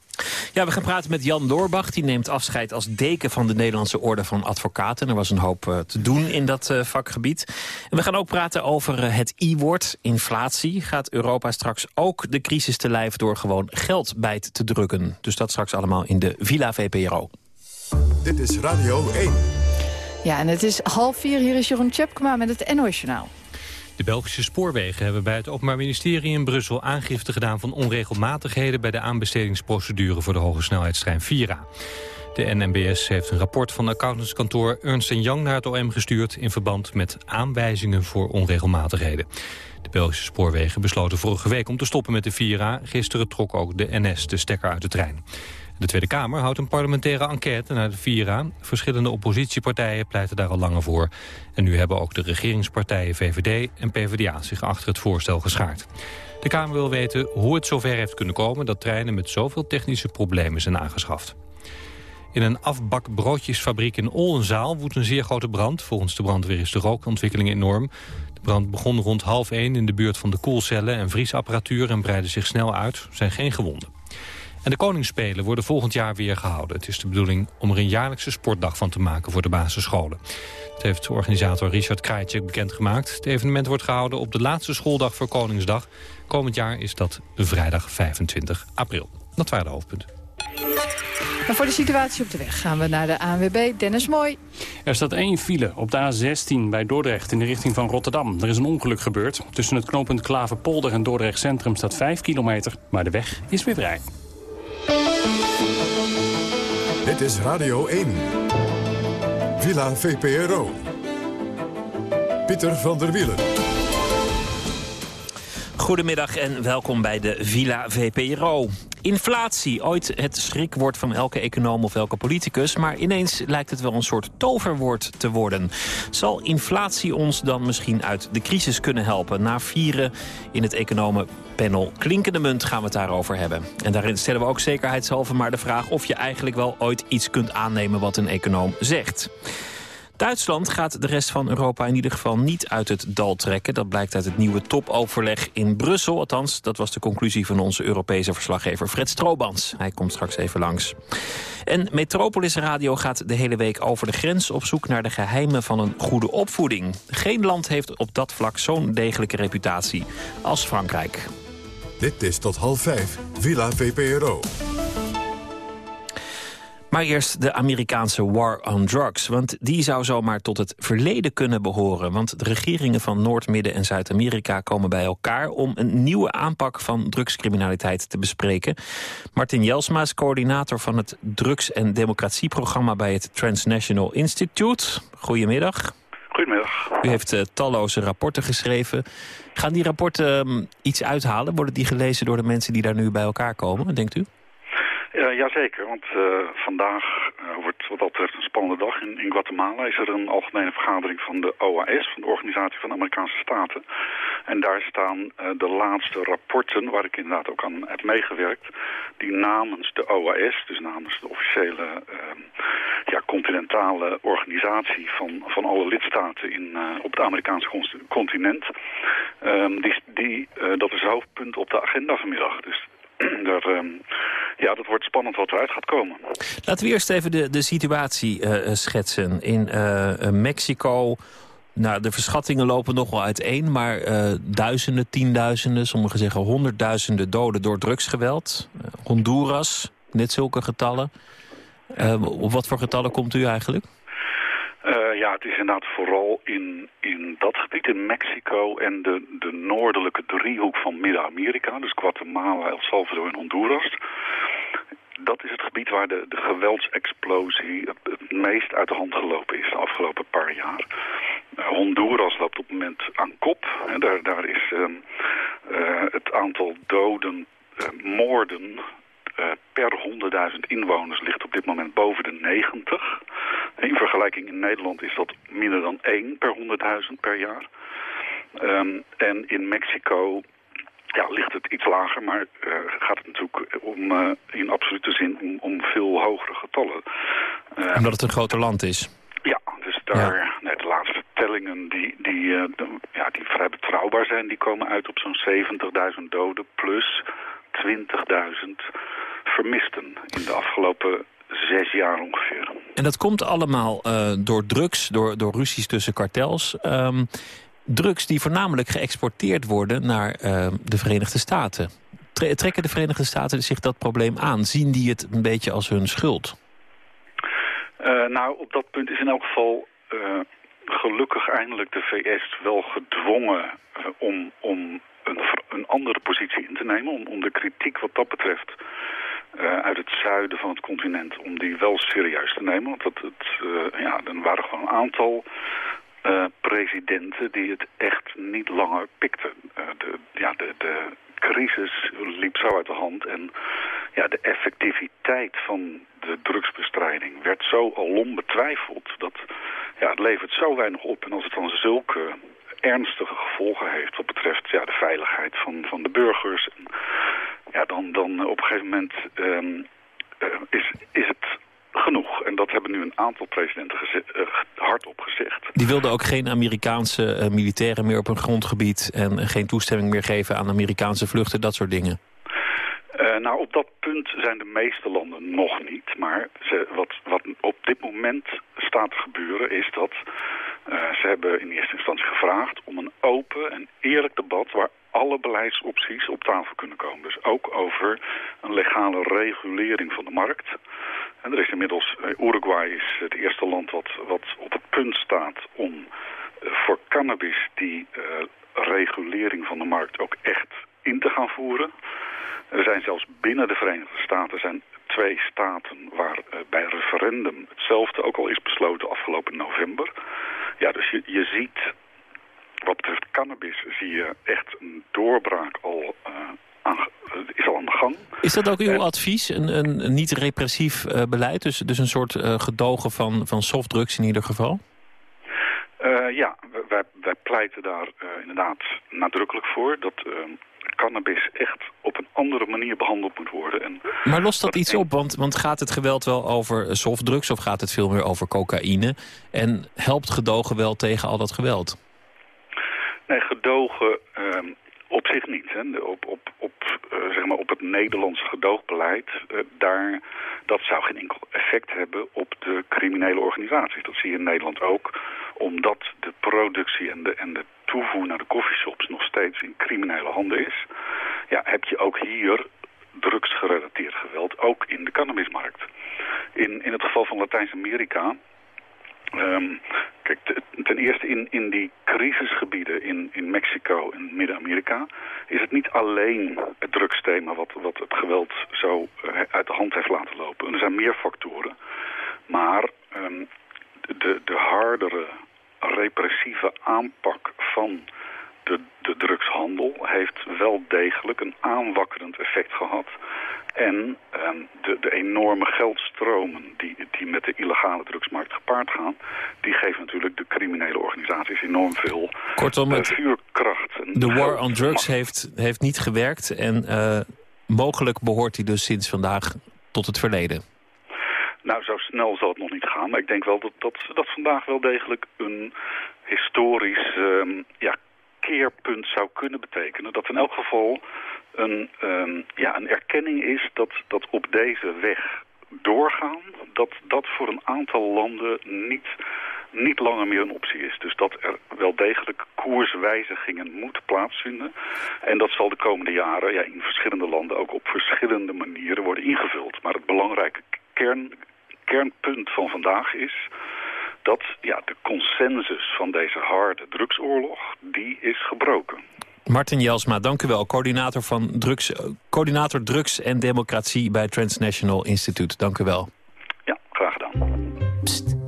S25: Ja, we gaan praten met Jan Doorbach. Die neemt afscheid als deken van de Nederlandse Orde van Advocaten. Er was een hoop uh, te doen in dat vakgebied. En we gaan ook praten over het I-woord, inflatie. Gaat Europa straks ook de crisis te lijf door gewoon geld bij te drukken? Dus dat straks allemaal in de Villa VPRO.
S1: Dit is Radio 1.
S3: Ja, en het is half vier. Hier is Jeroen Tjepkema met het NOS Journaal.
S4: De Belgische spoorwegen hebben bij het Openbaar Ministerie in Brussel aangifte gedaan van onregelmatigheden bij de aanbestedingsprocedure voor de hogesnelheidstrein Vira. De NMBS heeft een rapport van accountantskantoor Ernst Young naar het OM gestuurd in verband met aanwijzingen voor onregelmatigheden. De Belgische spoorwegen besloten vorige week om te stoppen met de Vira. Gisteren trok ook de NS de stekker uit de trein. De Tweede Kamer houdt een parlementaire enquête naar de Vira. Verschillende oppositiepartijen pleiten daar al langer voor. En nu hebben ook de regeringspartijen VVD en PvdA zich achter het voorstel geschaard. De Kamer wil weten hoe het zover heeft kunnen komen... dat treinen met zoveel technische problemen zijn aangeschaft. In een afbakbroodjesfabriek in Oldenzaal woedt een zeer grote brand. Volgens de brandweer is de rookontwikkeling enorm. De brand begon rond half één in de buurt van de koelcellen en vriesapparatuur... en breidde zich snel uit. Er zijn geen gewonden. En de Koningsspelen worden volgend jaar weer gehouden. Het is de bedoeling om er een jaarlijkse sportdag van te maken voor de basisscholen. Dat heeft organisator Richard Krajcek bekendgemaakt. Het evenement wordt gehouden op de laatste schooldag voor Koningsdag. Komend jaar is dat vrijdag 25 april. Dat waren de hoofdpunten.
S3: En voor de situatie op de weg gaan we naar de ANWB. Dennis Mooi.
S26: Er staat één file op de A16 bij Dordrecht in de richting van Rotterdam. Er is een ongeluk gebeurd. Tussen het knooppunt Klaverpolder en Dordrecht Centrum staat 5 kilometer. Maar de weg is weer vrij.
S1: Dit is Radio 1. Villa VPRO. Pieter van der Wielen.
S25: Goedemiddag en welkom bij de Villa VPRO. Inflatie, ooit het schrikwoord van elke econoom of elke politicus... maar ineens lijkt het wel een soort toverwoord te worden. Zal inflatie ons dan misschien uit de crisis kunnen helpen? Na vieren in het economenpanel Klinkende Munt gaan we het daarover hebben. En daarin stellen we ook zekerheidshalve maar de vraag... of je eigenlijk wel ooit iets kunt aannemen wat een econoom zegt. Duitsland gaat de rest van Europa in ieder geval niet uit het dal trekken. Dat blijkt uit het nieuwe topoverleg in Brussel. Althans, dat was de conclusie van onze Europese verslaggever Fred Stroobans. Hij komt straks even langs. En Metropolis Radio gaat de hele week over de grens... op zoek naar de geheimen van een goede opvoeding. Geen land heeft op dat vlak zo'n degelijke reputatie als Frankrijk.
S1: Dit is tot half vijf, Villa VPRO.
S25: Maar eerst de Amerikaanse war on drugs. Want die zou zomaar tot het verleden kunnen behoren. Want de regeringen van Noord-, Midden- en Zuid-Amerika komen bij elkaar... om een nieuwe aanpak van drugscriminaliteit te bespreken. Martin Jelsma is coördinator van het Drugs- en Democratieprogramma... bij het Transnational Institute. Goedemiddag.
S19: Goedemiddag.
S25: U heeft uh, talloze rapporten geschreven. Gaan die rapporten um, iets uithalen? Worden die gelezen door de mensen die daar nu bij elkaar komen, denkt u?
S19: Uh, jazeker, want uh, vandaag uh, wordt wat dat betreft een spannende dag. In, Guatemala is er een algemene vergadering van de OAS, van de Organisatie van de Amerikaanse Staten. En daar staan de laatste rapporten, waar ik inderdaad ook aan heb meegewerkt, die namens de OAS, dus namens de officiële ja, continentale organisatie van, van alle lidstaten in, op het Amerikaanse continent, die, die, dat is hoofdpunt op de agenda vanmiddag. Dus um, ja, dat wordt spannend wat eruit gaat komen.
S25: Laten we eerst even de, de situatie uh, schetsen. In uh, Mexico, nou, de verschattingen lopen nogal uiteen... maar duizenden, tienduizenden, sommigen zeggen honderdduizenden doden door drugsgeweld. Honduras, net zulke getallen. op wat voor getallen komt u eigenlijk?
S19: Uh, ja, het is inderdaad vooral in, in dat gebied, in Mexico en de, de noordelijke driehoek van Midden-Amerika, dus Guatemala, El Salvador en Honduras. dat is het gebied waar de, de geweldsexplosie het, meest uit de hand gelopen is de afgelopen paar jaar. Uh, Honduras loopt op het moment aan kop. En daar, daar is uh, uh, het aantal doden, moorden per 100.000 inwoners ligt op dit moment boven de 90. In vergelijking in Nederland is dat minder dan 1 per 100.000 per jaar. Um, en in Mexico ja, ligt het iets lager, maar uh, gaat het natuurlijk om, uh, in absolute zin om, om veel hogere getallen.
S25: Uh, Omdat het een groter land is?
S19: Ja, dus daar, ja. Nee, de laatste tellingen die, die, de, ja, die vrij betrouwbaar zijn, die komen uit op zo'n 70.000 doden plus 20.000 vermisten in de afgelopen zes jaar ongeveer.
S25: En dat komt allemaal door drugs, door, door ruzies tussen kartels. Um, drugs die voornamelijk geëxporteerd worden naar uh, de Verenigde Staten. Tre trekken de Verenigde Staten zich dat probleem aan? Zien die het een beetje als hun schuld?
S19: Uh, nou, op dat punt is in elk geval uh, gelukkig eindelijk de VS wel gedwongen om, om een, een, andere positie in te nemen. Om, om de kritiek wat dat betreft uit het zuiden van het continent, om die wel serieus te nemen. Want dat, het, ja, er waren gewoon een aantal uh, presidenten die het echt niet langer pikten. De, ja, de, de crisis liep zo uit de hand en ja, de effectiviteit van de drugsbestrijding werd zo alom betwijfeld dat ja, het levert zo weinig op. En als het dan zulke ernstige gevolgen heeft wat betreft ja, de veiligheid van, van de burgers, ja, dan, dan op een gegeven moment um, uh, is, is het genoeg. En dat hebben nu een aantal presidenten uh, hardop gezegd.
S25: Die wilden ook geen Amerikaanse militairen meer op hun grondgebied... en geen toestemming meer geven aan Amerikaanse vluchten, dat soort dingen.
S19: Uh, nou, op dat punt zijn de meeste landen nog niet. Maar ze, wat, wat op dit moment staat te gebeuren is dat... ze hebben in eerste instantie gevraagd om een open en eerlijk debat... waar alle beleidsopties op tafel kunnen komen. Dus ook over een legale regulering van de markt. En er is inmiddels, Uruguay is het eerste land wat, wat op het punt staat om uh, voor cannabis die regulering van de markt ook echt in te gaan voeren. Er zijn zelfs binnen de Verenigde Staten zijn twee staten waar bij referendum hetzelfde ook al is besloten afgelopen november. Ja, dus je, je ziet wat betreft cannabis zie je echt een doorbraak al uh, aan, is al aan de gang.
S25: Is dat ook uw en, advies, een, een, niet-repressief uh, beleid? Dus, dus een soort gedogen van, van softdrugs in ieder geval?
S19: Ja, wij, wij pleiten daar inderdaad nadrukkelijk voor. Dat cannabis echt op een andere manier behandeld moet worden. En
S25: maar lost dat, dat iets op? Want, want gaat het geweld wel over softdrugs of gaat het veel meer over cocaïne? En helpt gedogen wel tegen al dat geweld?
S19: Nee, gedogen uh, op zich niet. Hè. Op, op, op, uh, zeg maar op het Nederlandse gedoogbeleid, uh, daar, dat zou geen enkel effect hebben op de criminele organisaties. Dat zie je in Nederland ook, omdat de productie en de, en de toevoer naar de coffeeshops nog steeds in criminele handen is. Ja, heb je ook hier drugsgerelateerd geweld, ook in de cannabismarkt. In, in het geval van Latijns-Amerika Um, kijk, ten eerste in, in die crisisgebieden in, in Mexico en Midden-Amerika... is het niet alleen het drugsthema wat, wat het geweld zo uh, uit de hand heeft laten lopen. Er zijn meer factoren. Maar um, de, de hardere repressieve aanpak van de, de drugshandel... heeft wel degelijk een aanwakkerend effect gehad... En um, de, de, enorme geldstromen die, die met de illegale drugsmarkt gepaard gaan... die geven natuurlijk de criminele organisaties enorm veel
S25: Kortom,
S19: uh, vuurkracht.
S25: De war on drugs heeft, heeft niet gewerkt en uh, mogelijk behoort hij dus sinds vandaag tot het verleden.
S19: Nou, zo snel zal het nog niet gaan. Maar ik denk wel dat, dat, dat vandaag wel degelijk een historisch um, ja, keerpunt zou kunnen betekenen. Dat in elk geval een, um, ja, een erkenning is dat, dat op deze weg doorgaan... dat dat voor een aantal landen niet, niet langer meer een optie is. Dus dat er wel degelijk koerswijzigingen moeten plaatsvinden. En dat zal de komende jaren ja, in verschillende landen ook op verschillende manieren worden ingevuld. Maar het belangrijke kern, kernpunt van vandaag is dat ja, de consensus van deze harde drugsoorlog, die is gebroken.
S25: Martin Jelsma, dank u wel. Coördinator, van drugs, coördinator Drugs en Democratie bij Transnational Institute. Dank u wel.
S19: Ja, graag gedaan.
S27: Pst,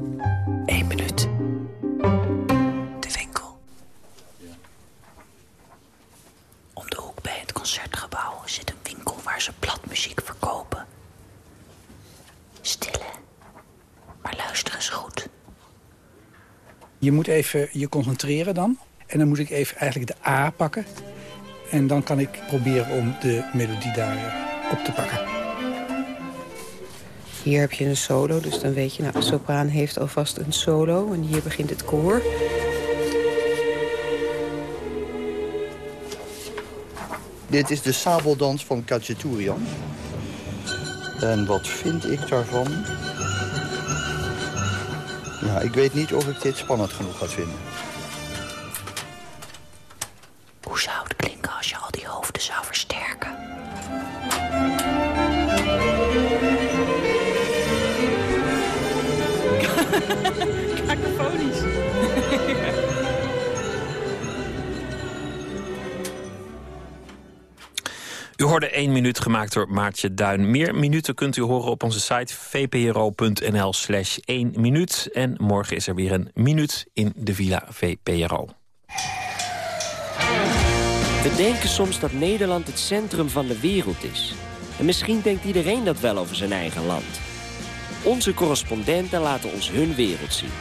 S28: Je moet even je concentreren dan. En dan moet ik even eigenlijk de A pakken. En dan kan ik proberen om de melodie daar op te pakken.
S29: Hier heb je een solo, dus dan weet je, nou, de sopraan heeft alvast een solo. En hier begint het koor.
S30: Dit is de sabeldans van Kachaturian. En wat vind ik daarvan? Ik weet niet of ik dit spannend genoeg ga vinden.
S25: Hoorde één minuut gemaakt door Maartje Duin. Meer minuten kunt u horen op onze site vpro.nl slash 1 minuut. En morgen is er weer een minuut in de Villa VPRO.
S31: We denken soms dat Nederland het centrum van de wereld is. En misschien denkt iedereen dat wel over zijn eigen land. Onze correspondenten laten ons hun wereld zien.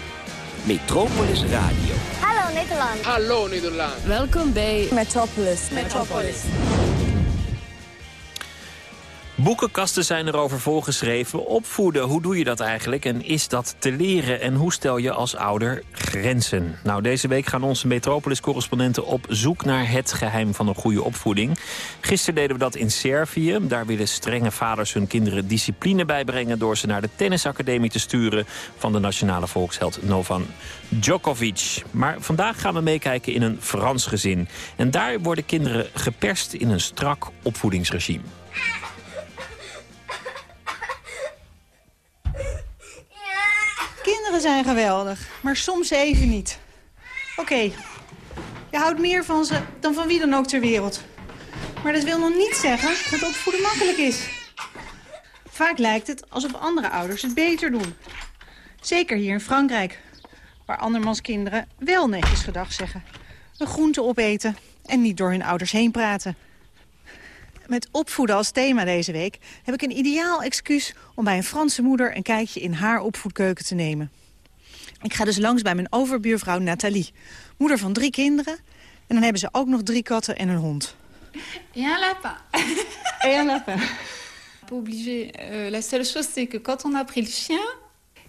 S31: Metropolis Radio.
S32: Hallo Nederland.
S31: Hallo Nederland.
S32: Welkom bij Metropolis. Metropolis.
S25: Boekenkasten zijn erover volgeschreven. Opvoeden, hoe doe je dat eigenlijk? En is dat te leren? En hoe stel je als ouder grenzen? Nou, deze week gaan onze Metropolis-correspondenten op zoek naar het geheim van een goede opvoeding. Gisteren deden we dat in Servië. Daar willen strenge vaders hun kinderen discipline bijbrengen... door ze naar de tennisacademie te sturen van de nationale volksheld Novan Djokovic. Maar vandaag gaan we meekijken in een Frans gezin. En daar worden kinderen geperst in een strak opvoedingsregime.
S33: Kinderen zijn geweldig, maar soms even niet. Oké, je houdt meer van ze dan van wie dan ook ter wereld. Maar dat wil nog niet zeggen dat opvoeden makkelijk is. Vaak lijkt het alsof andere ouders het beter doen. Zeker hier in Frankrijk, waar andermans kinderen wel netjes gedag zeggen. Een groente opeten en niet door hun ouders heen praten. Met opvoeden als thema deze week heb ik een ideaal excuus om bij een Franse moeder een kijkje in haar opvoedkeuken te nemen. Ik ga dus langs bij mijn overbuurvrouw Nathalie, moeder van drie kinderen. En dan hebben ze ook nog drie katten en een hond.
S32: Et un lapin.
S33: Et un lapin.
S32: Pas obligé. Euh, la seule chose, c'est que quand on a pris le chien...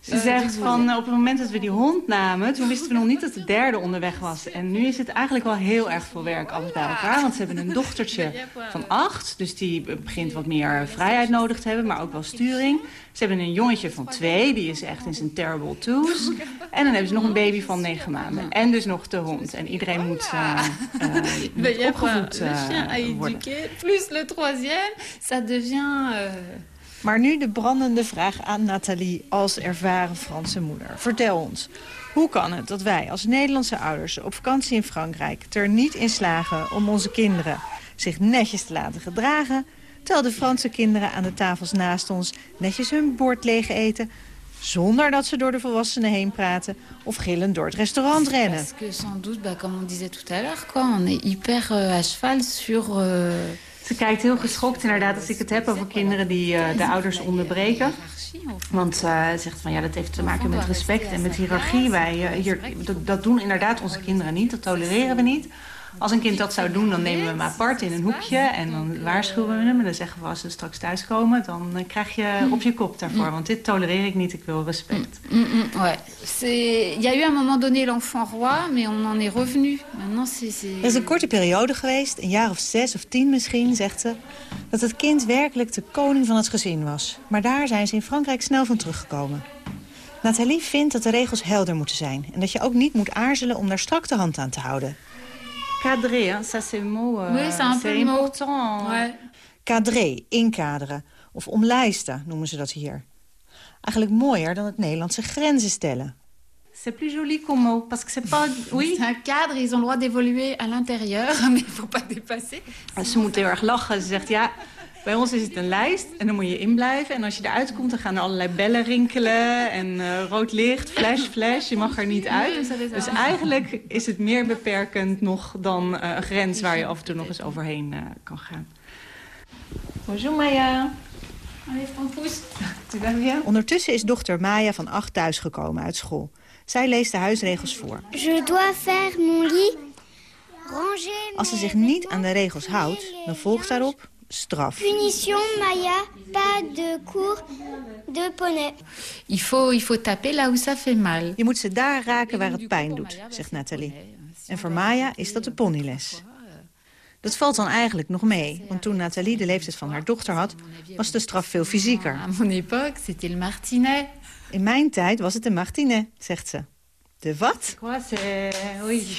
S33: Ze zegt van eh, op het moment dat we die hond namen, toen wisten we nog niet dat de derde onderweg was. En nu is het eigenlijk wel heel erg veel werk alles bij elkaar. Want ze hebben een dochtertje van acht, dus die begint wat meer vrijheid nodig te hebben, maar ook wel sturing. Ze hebben een jongetje van twee, die is echt in zijn terrible twos. En dan hebben ze nog een baby van negen maanden. En dus nog de hond. En iedereen moet, uh, uh, moet opgevoed uh, worden.
S32: Plus le troisième, ça devient... euh,
S33: Maar nu de brandende vraag aan Nathalie als ervaren Franse moeder. Vertel ons, hoe kan het dat wij als Nederlandse ouders op vakantie in Frankrijk... er niet in slagen om onze kinderen zich netjes te laten gedragen... terwijl de Franse kinderen aan de tafels naast ons netjes hun bord leeg eten... zonder dat ze door de volwassenen heen praten of gillend door het restaurant rennen?
S32: Parce que comme on disait tout à l'heure, on est hyper euh, à cheval sur...
S33: Ze kijkt heel geschokt inderdaad als ik het heb over kinderen die eh, de ouders onderbreken. Want eh, ze zegt van ja, dat heeft te maken met respect en met hiërarchie. Wij, eh, hier, dat doen inderdaad onze kinderen niet, dat tolereren we niet. Als een kind dat zou doen, dan nemen we hem apart in een hoekje en dan waarschuwen we hem. En dan zeggen we als ze straks thuiskomen, dan eh, krijg je op je kop daarvoor. Want dit tolereer ik niet, ik wil respect.
S32: mm, mm, ouais. C'est- Il y a eu à un moment donné l'enfant roi, mais on en est revenu. Maintenant, c'est... c'est-
S33: Er is een korte periode geweest, een jaar of zes of tien misschien, zegt ze... dat het kind werkelijk de koning van het gezin was. Maar daar zijn ze in Frankrijk snel van teruggekomen. Nathalie vindt dat de regels helder moeten zijn... en dat je ook niet moet aarzelen om daar strak de hand aan te houden. Cadré, hein, ça c'est le mot... euh,
S32: Oui, c'est un peu le mot.
S33: important.
S32: Ouais.
S33: Cadré, inkaderen. Of omlijsten noemen ze dat hier. Eigenlijk mooier dan het Nederlandse grenzen stellen. C'est plus joli comme mot, parce que c'est pas... Oui.
S32: C'est un cadre, ils ont le droit d'évoluer à l'intérieur, mais il faut pas dépasser.
S33: Ze moet heel erg lachen. Ze zegt, ja, bij ons is het een lijst en dan moet je inblijven. En als je eruit komt, dan gaan er allerlei bellen rinkelen en uh, rood licht, flash, flash. Je mag er niet uit. Dus eigenlijk is het meer beperkend nog dan uh, een grens waar je af en toe nog eens overheen uh, kan gaan. Bonjour Maya.
S34: Ondertussen is dochter Maya van acht thuisgekomen uit school. Zij leest de huisregels voor.
S35: Je dois faire mon lit.
S34: Als ze zich niet aan de regels houdt, dan volgt daarop straf.
S35: Punition, Maya, pas de cours de poney.
S32: Il faut, il faut taper là où ça fait mal.
S34: Je moet ze daar raken waar het pijn doet, zegt Nathalie. En voor Maya is dat de ponyles. Dat valt dan eigenlijk nog mee, want toen Nathalie de leeftijd van haar dochter had, was de straf veel fysieker.
S32: À mon époque, c'était le martinet.
S34: In mijn tijd was het de martinet, zegt ze. De wat?
S33: Oui.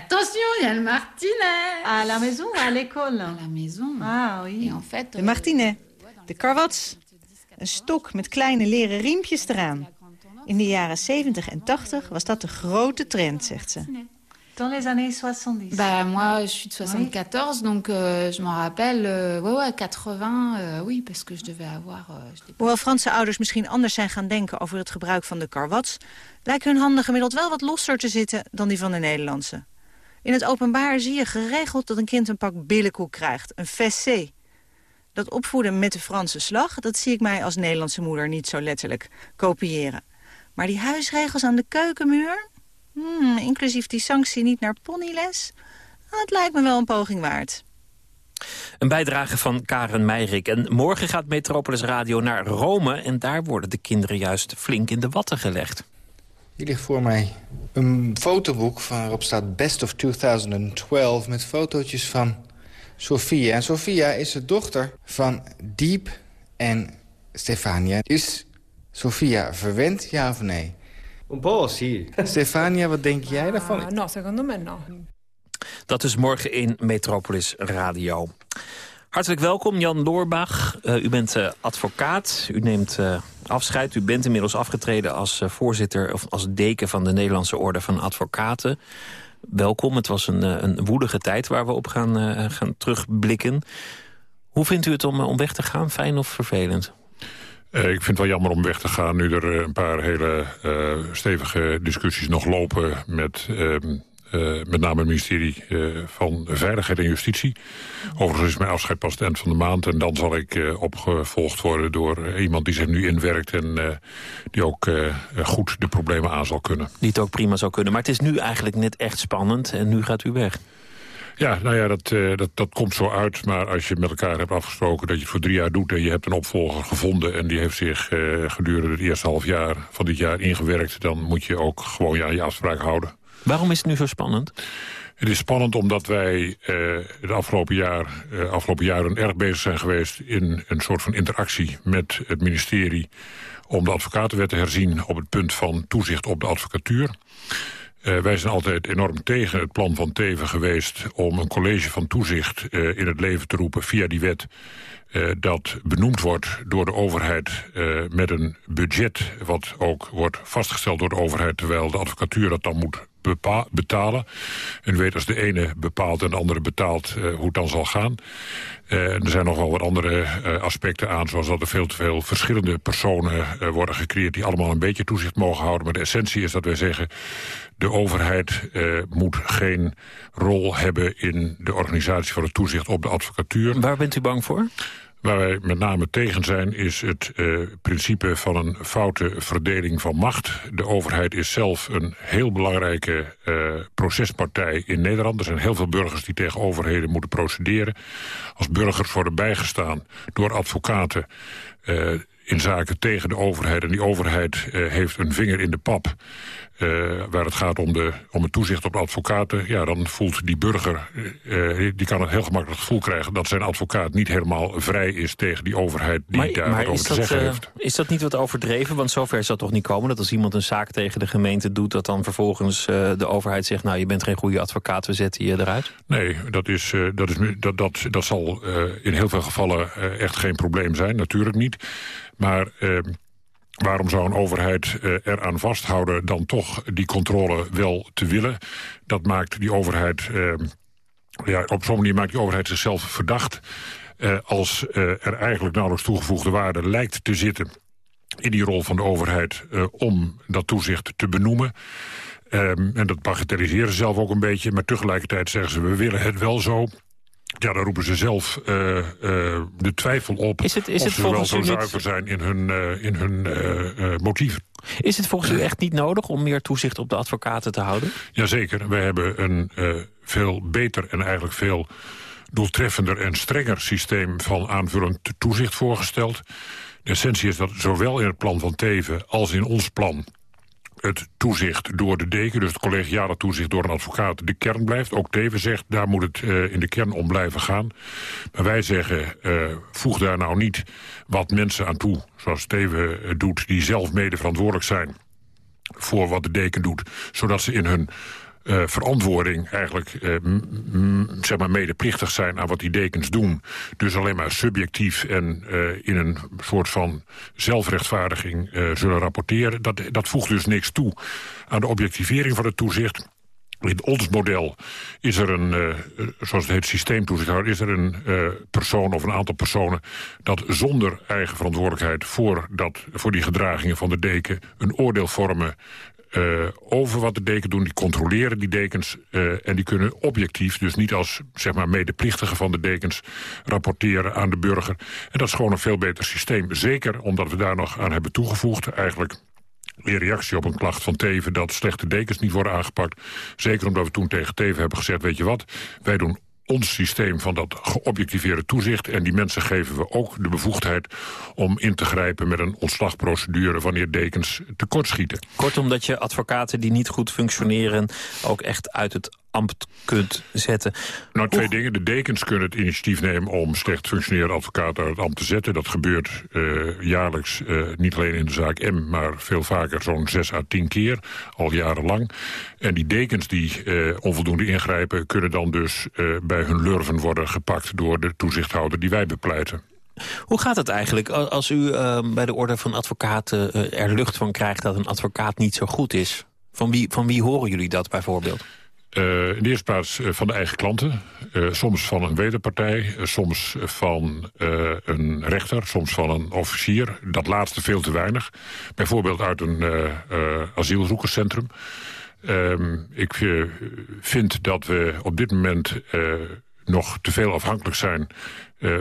S32: Attention, il y a le martinet.
S33: À la maison ou à l'école
S32: À la maison.
S33: Ah oui.
S32: Et en fait,
S34: de martinet, de karwats. Een stok met kleine leren riempjes eraan. In de jaren 70 en 80 was dat de grote trend, zegt ze.
S33: Dans les années 70
S32: Bah moi, je suis de 74, oui. donc euh, je m'en rappelle, euh, ouais, ouais, 80, euh, oui, parce que je devais avoir...
S34: Hoewel Franse ouders misschien anders zijn gaan denken over het gebruik van de karwats, lijken hun handen gemiddeld wel wat losser te zitten dan die van de Nederlandse. In het openbaar zie je geregeld dat een kind een pak billenkoek krijgt, een fessé. Dat opvoeden met de Franse slag, dat zie ik mij als Nederlandse moeder niet zo letterlijk kopiëren. Maar die huisregels aan de keukenmuur, Hmm, inclusief die sanctie niet naar ponyles? Dat lijkt me wel een poging waard.
S25: Een bijdrage van Karen Meirik. En morgen gaat Metropolis Radio naar Rome... en daar worden de kinderen juist flink in de watten gelegd.
S36: Hier ligt voor mij een fotoboek waarop staat Best of 2012... met fotootjes van Sofia. En Sofia is de dochter van Diep en Stefania. Is Sofia verwend, ja of nee?
S37: Un po', sì.
S36: Stefania, wat denk jij daarvan?
S37: Uh, no, secondo me no.
S25: Dat is morgen in Metropolis Radio. Hartelijk welkom, Jan Loorbach. Uh, u bent uh, advocaat, u neemt uh, afscheid. U bent inmiddels afgetreden als voorzitter of als deken van de Nederlandse Orde van Advocaten. Welkom, het was een, een woelige tijd waar we op gaan, gaan terugblikken. Hoe vindt u het om, om weg te gaan, fijn of vervelend?
S38: Uh, ik vind het wel jammer om weg te gaan nu er een paar hele uh, stevige discussies nog lopen met... Uh, met name het ministerie van Veiligheid en Justitie. Overigens is mijn afscheid pas het eind van de maand. En dan zal ik opgevolgd worden door iemand die zich nu inwerkt... en die ook goed de problemen aan zal kunnen.
S25: Die het ook prima zou kunnen. Maar het is nu eigenlijk net echt spannend en nu gaat u weg.
S38: Ja, nou ja, dat, uh, dat, dat komt zo uit. Maar als je met elkaar hebt afgesproken dat je het voor drie jaar doet... en je hebt een opvolger gevonden... en die heeft zich uh, gedurende het eerste half jaar van dit jaar ingewerkt... dan moet je ook gewoon je aan je afspraak houden.
S25: Waarom is het nu zo spannend?
S38: Het is spannend omdat wij uh, het afgelopen jaar, afgelopen jaren erg bezig zijn geweest... in een soort van interactie met het ministerie... om de advocatenwet te herzien op het punt van toezicht op de advocatuur. Uh, wij zijn altijd enorm tegen het plan van Teven geweest... om een college van toezicht uh, in het leven te roepen via die wet... Uh, dat benoemd wordt door de overheid met een budget... wat ook wordt vastgesteld door de overheid... terwijl de advocatuur dat dan moet betalen. En weet als de ene bepaalt en de andere betaalt uh, hoe het dan zal gaan. Uh, er zijn nog wel wat andere uh, aspecten aan, zoals dat er veel te veel verschillende personen worden gecreëerd die allemaal een beetje toezicht mogen houden. Maar de essentie is dat wij zeggen, de overheid moet geen rol hebben in de organisatie van het toezicht op de advocatuur.
S25: Waar bent u bang voor?
S38: Waar wij met name tegen zijn is het uh, principe van een foute verdeling van macht. De overheid is zelf een heel belangrijke uh, procespartij in Nederland. Er zijn heel veel burgers die tegen overheden moeten procederen. Als burgers worden bijgestaan door advocaten... Uh, in zaken tegen de overheid. En die overheid uh, heeft een vinger in de pap. Uh, waar het gaat om, de, om het toezicht op advocaten... ja, dan voelt die burger, uh, die kan het heel gemakkelijk het gevoel krijgen... dat zijn advocaat niet helemaal vrij is tegen die overheid die
S25: maar,
S38: daar
S25: maar
S38: over
S25: dat,
S38: te zeggen heeft.
S25: Is dat niet wat overdreven? Want zover zal toch niet komen dat als iemand een zaak tegen de gemeente doet... dat dan vervolgens de overheid zegt... nou, je bent geen goede advocaat, we zetten je eruit?
S38: Nee, dat, is, dat, is, dat, dat, dat zal in heel veel gevallen echt geen probleem zijn. Natuurlijk niet. Maar... Waarom zou een overheid uh, eraan vasthouden dan toch die controle wel te willen? Dat maakt die overheid... Uh, ja, op zo'n manier maakt die overheid zichzelf verdacht... Uh, als er eigenlijk nauwelijks toegevoegde waarde lijkt te zitten... in die rol van de overheid om dat toezicht te benoemen... Um, en dat bagatelliseren ze zelf ook een beetje. Maar tegelijkertijd zeggen ze, we willen het wel zo. Ja, dan roepen ze zelf uh, uh, de twijfel op...
S25: Is het, is
S38: of
S25: het
S38: ze wel zo zuiver
S25: niet...
S38: zijn in hun, uh, in hun motieven.
S25: Is het volgens u echt niet nodig om meer toezicht op de advocaten te houden?
S38: Jazeker. We hebben een veel beter en eigenlijk veel doeltreffender en strenger systeem van aanvullend toezicht voorgesteld. De essentie is dat zowel in het plan van Teven als in ons plan het toezicht door de deken, dus het collegiale toezicht door een advocaat, de kern blijft. Ook Teven zegt, daar moet het uh, in de kern om blijven gaan. Maar wij zeggen, uh, voeg daar nou niet wat mensen aan toe, zoals Teven doet, die zelf mede verantwoordelijk zijn voor wat de deken doet, zodat ze in hun uh, verantwoording eigenlijk uh, zeg maar medeplichtig zijn aan wat die dekens doen. Dus alleen maar subjectief en uh, in een soort van zelfrechtvaardiging zullen rapporteren. Dat, dat voegt dus niks toe aan de objectivering van het toezicht. In ons model is er een, zoals het heet, systeemtoezichthouder... is er een persoon of een aantal personen... dat zonder eigen verantwoordelijkheid voor, dat, voor die gedragingen van de deken... een oordeel vormen uh, over wat de deken doen. Die controleren die dekens uh, en die kunnen objectief, dus niet als zeg maar, medeplichtige van de dekens, rapporteren aan de burger. En dat is gewoon een veel beter systeem. Zeker omdat we daar nog aan hebben toegevoegd, eigenlijk in reactie op een klacht van Teven... dat slechte dekens niet worden aangepakt. Zeker omdat we toen tegen Teven hebben gezegd... weet je wat, wij doen ons systeem van dat geobjectiveerde toezicht... en die mensen geven we ook de bevoegdheid om in te grijpen... met een ontslagprocedure wanneer dekens tekortschieten.
S25: Kortom dat je advocaten die niet goed functioneren... ook echt uit het ambt kunt zetten.
S38: Nou, twee dingen. De dekens kunnen het initiatief nemen om slecht functionerende advocaten uit het ambt te zetten. Dat gebeurt uh, jaarlijks uh, niet alleen in de zaak M, maar veel vaker zo'n zes à tien keer, al jarenlang. En die dekens die uh, onvoldoende ingrijpen, kunnen dan dus bij hun lurven worden gepakt door de toezichthouder die wij bepleiten.
S25: Hoe gaat het eigenlijk als u uh, bij de orde van advocaten uh, er lucht van krijgt dat een advocaat niet zo goed is? Van wie, van wie horen jullie dat bijvoorbeeld?
S38: Uh, in de eerste plaats uh, van de eigen klanten. Uh, soms van een wederpartij, soms van een rechter, soms van een officier. Dat laatste veel te weinig. Bijvoorbeeld uit een asielzoekerscentrum. Ehm, ik vind dat we op dit moment nog te veel afhankelijk zijn...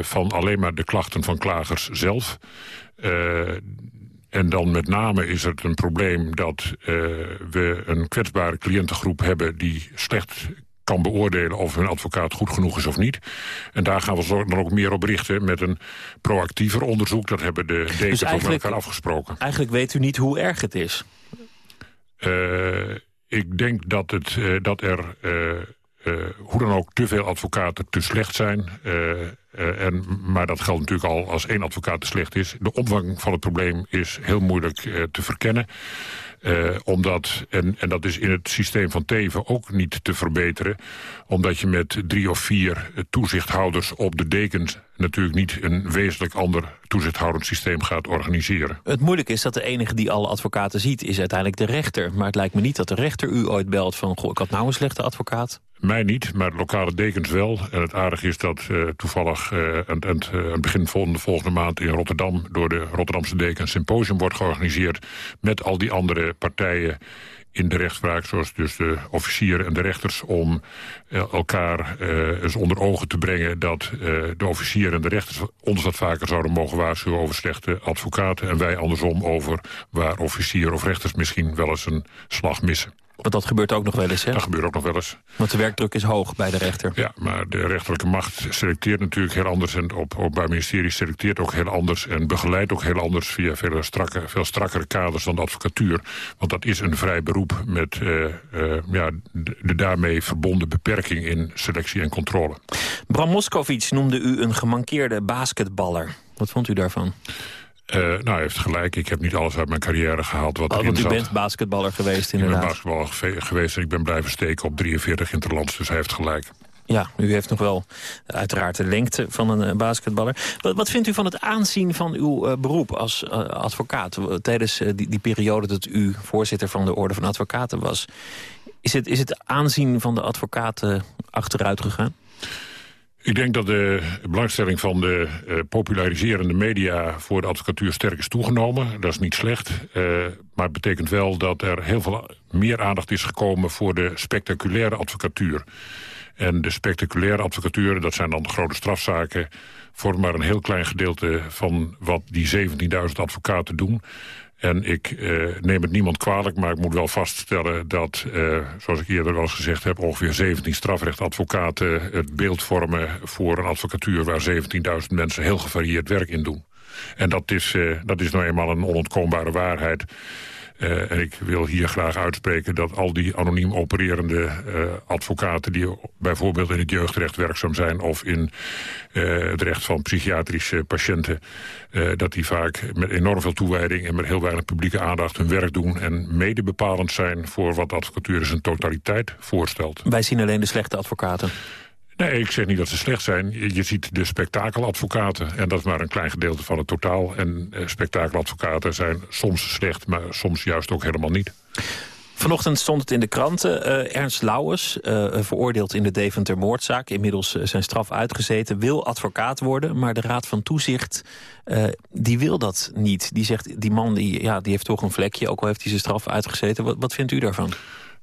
S38: van alleen maar de klachten van klagers zelf... En dan met name is het een probleem dat uh, we een kwetsbare cliëntengroep hebben... die slecht kan beoordelen of hun advocaat goed genoeg is of niet. En daar gaan we dan ook meer op richten met een proactiever onderzoek. Dat hebben de dekens dus ook met elkaar afgesproken.
S25: Eigenlijk weet u niet hoe erg het is?
S38: Uh, ik denk dat, het, uh, dat er... Uh, hoe dan ook te veel advocaten te slecht zijn. Uh, uh, en, maar dat geldt natuurlijk al als één advocaat te slecht is. De omvang van het probleem is heel moeilijk te verkennen. omdat, en, en dat is in het systeem van Teven ook niet te verbeteren... omdat je met drie of vier toezichthouders op de dekens... natuurlijk niet een wezenlijk ander toezichthoudend systeem gaat organiseren.
S25: Het moeilijke is dat de enige die alle advocaten ziet... is uiteindelijk de rechter. Maar het lijkt me niet dat de rechter u ooit belt van... goh, ik had nou een slechte advocaat.
S38: Mij niet, maar de lokale dekens wel. En het aardige is dat uh, toevallig uh, aan, aan, het begin van de volgende maand in Rotterdam... door de Rotterdamse deken een symposium wordt georganiseerd... met al die andere partijen in de rechtspraak, zoals dus de officieren en de rechters... om uh, elkaar eens onder ogen te brengen dat de officieren en de rechters... ons wat vaker zouden mogen waarschuwen over slechte advocaten... en wij andersom over waar officieren of rechters misschien wel eens een slag missen.
S25: Want dat gebeurt ook nog wel eens, hè?
S38: Dat gebeurt ook nog wel eens.
S25: Want de werkdruk is hoog bij de rechter.
S38: Ja, maar de rechterlijke macht selecteert natuurlijk heel anders... en op Openbaar Ministerie selecteert ook heel anders... en begeleidt ook heel anders via veel, strakke, veel strakkere kaders dan de advocatuur. Want dat is een vrij beroep met uh, uh, ja, de, de, daarmee verbonden beperking... in selectie en controle.
S25: Bram Moskovic noemde u een gemankeerde basketballer. Wat vond u daarvan?
S38: Uh, nou, hij heeft gelijk. Ik heb niet alles uit mijn carrière gehaald wat
S25: oh,
S38: erin
S25: want u
S38: zat.
S25: bent basketballer geweest, inderdaad.
S38: Ik ben basketballer geweest en ik ben blijven steken op 43 interlands, dus hij heeft gelijk.
S25: Ja, u heeft nog wel uiteraard de lengte van een uh, basketballer. Wat, wat, vindt u van het aanzien van uw uh, beroep als uh, advocaat? Tijdens die, die, periode dat u voorzitter van de Orde van Advocaten was... is het, is het aanzien van de advocaten achteruit gegaan?
S38: Ik denk dat de belangstelling van de uh, populariserende media voor de advocatuur sterk is toegenomen. Dat is niet slecht. Uh, maar het betekent wel dat er heel veel meer aandacht is gekomen voor de spectaculaire advocatuur. En de spectaculaire advocatuur, dat zijn dan de grote strafzaken... vormen maar een heel klein gedeelte van wat die 17.000 advocaten doen. En ik uh, neem het niemand kwalijk, maar ik moet wel vaststellen dat, uh, zoals ik eerder al eens gezegd heb, ongeveer 17 strafrechtadvocaten het beeld vormen voor een advocatuur waar 17.000 mensen heel gevarieerd werk in doen. En dat is, uh, dat is nou eenmaal een onontkoombare waarheid. Uh, en ik wil hier graag uitspreken dat al die anoniem opererende uh, advocaten... die bijvoorbeeld in het jeugdrecht werkzaam zijn... of in uh, het recht van psychiatrische patiënten... dat die vaak met enorm veel toewijding en met heel weinig publieke aandacht hun werk doen... en mede bepalend zijn voor wat advocatuur in zijn totaliteit voorstelt.
S25: Wij zien alleen de slechte advocaten.
S38: Nee, ik zeg niet dat ze slecht zijn. Je, ziet de spektakeladvocaten. En dat is maar een klein gedeelte van het totaal. En uh, spektakeladvocaten zijn soms slecht, maar soms juist ook helemaal niet.
S25: Vanochtend stond het in de kranten. Uh, Ernst Lauwers, uh, veroordeeld in de Deventer-moordzaak... inmiddels zijn straf uitgezeten, wil advocaat worden... maar de Raad van Toezicht die wil dat niet. Die zegt, die man die, ja, die heeft toch een vlekje... ook al heeft hij zijn straf uitgezeten. Wat, wat vindt u daarvan?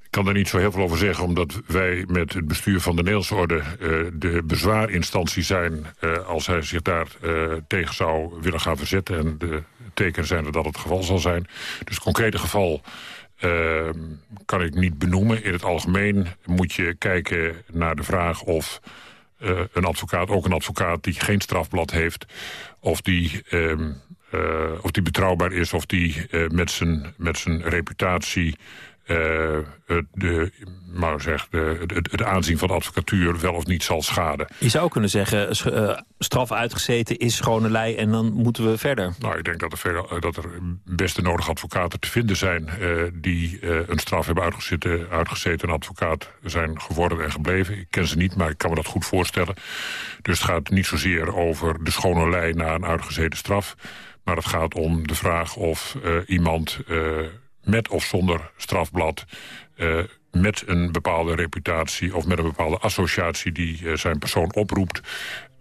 S38: Ik kan daar niet zo heel veel over zeggen, omdat wij met het bestuur van de Neelsorde uh, de bezwaarinstantie zijn uh, als hij zich daar uh, tegen zou willen gaan verzetten. En de tekenen zijn er dat het geval zal zijn. Dus het concrete geval kan ik niet benoemen. In het algemeen moet je kijken naar de vraag of een advocaat, ook een advocaat die geen strafblad heeft, of die... of die betrouwbaar is, of die met zijn met zijn reputatie de, maar zeg, de, het, het, aanzien van de advocatuur wel of niet zal schaden.
S25: Je zou kunnen zeggen, uh, straf uitgezeten is schone lei en dan moeten we verder.
S38: Nou, ik denk dat er, dat er best de nodige advocaten te vinden zijn... Uh, die een straf hebben uitgezeten, uitgezeten en advocaat zijn geworden en gebleven. Ik ken ze niet, maar ik kan me dat goed voorstellen. Dus het gaat niet zozeer over de schone lei na een uitgezeten straf... maar het gaat om de vraag of iemand met of zonder strafblad... Uh, met een bepaalde reputatie of met een bepaalde associatie... die uh, zijn persoon oproept,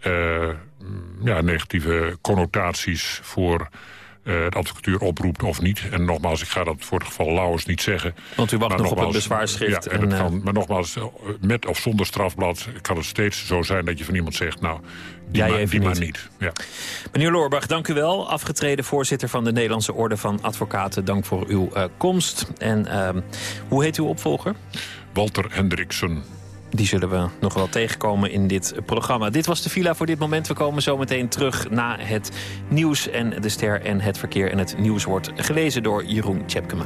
S38: uh, ja, negatieve connotaties voor de advocatuur oproept of niet. En nogmaals, ik ga dat voor het geval Lauwers niet zeggen.
S25: Want u wacht nog op het bezwaarschrift.
S38: Ja, en en, kan, maar nogmaals, met of zonder strafblad kan het steeds zo zijn dat je van iemand zegt... nou, die,
S25: Jij
S38: ma
S25: even
S38: die
S25: niet.
S38: maar niet. Ja.
S25: Meneer Loorbach, dank u wel. Afgetreden voorzitter van de Nederlandse Orde van Advocaten. Dank voor uw uh, komst. En uh, hoe heet uw opvolger?
S38: Walter Hendriksen.
S25: Die zullen we nog wel tegenkomen in dit programma. Dit was de villa voor dit moment. We komen zo meteen terug na het nieuws en de ster en het verkeer. En het nieuws wordt gelezen door Jeroen Tjepkema.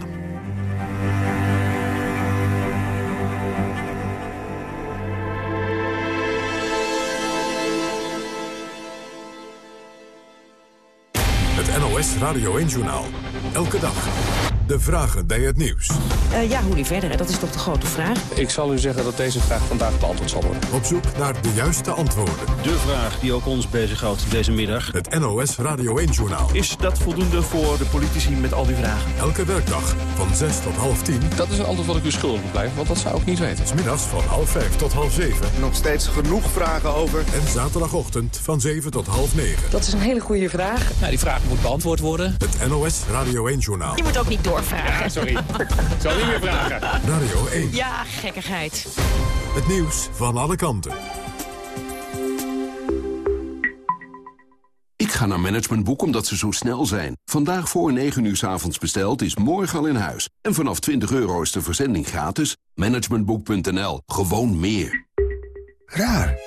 S1: Het NOS Radio 1-journaal. Elke dag. De vragen bij het nieuws.
S39: Uh, ja, hoe die verder, hè? dat is toch de grote vraag.
S40: Ik zal u zeggen dat deze vraag vandaag beantwoord zal worden.
S1: Op zoek naar de juiste antwoorden.
S41: De vraag die ook ons bezighoudt deze middag.
S1: Het NOS Radio 1-journaal.
S41: Is dat voldoende voor de politici met al die vragen?
S1: Elke werkdag van 6 tot half 10.
S40: Dat is een antwoord wat ik u schuldig moet blijven, want dat zou ik niet weten.
S1: Smiddags van half 5 tot half 7.
S42: Nog steeds genoeg vragen over.
S1: En zaterdagochtend van 7 tot half 9.
S39: Dat is een hele goede vraag.
S41: Nou, die vraag moet beantwoord worden.
S1: Het NOS Radio 1-journaal.
S39: Je moet ook niet doorvragen.
S40: Ja, sorry. Ik zal niet meer vragen.
S1: Radio 1.
S39: Ja, gekkigheid.
S1: Het nieuws van alle kanten.
S43: Ik ga naar Managementboek omdat ze zo snel zijn. Vandaag voor 9 uur s avonds besteld is morgen al in huis. En vanaf 20 euro is de verzending gratis. Managementboek.nl. Gewoon meer.
S44: Raar.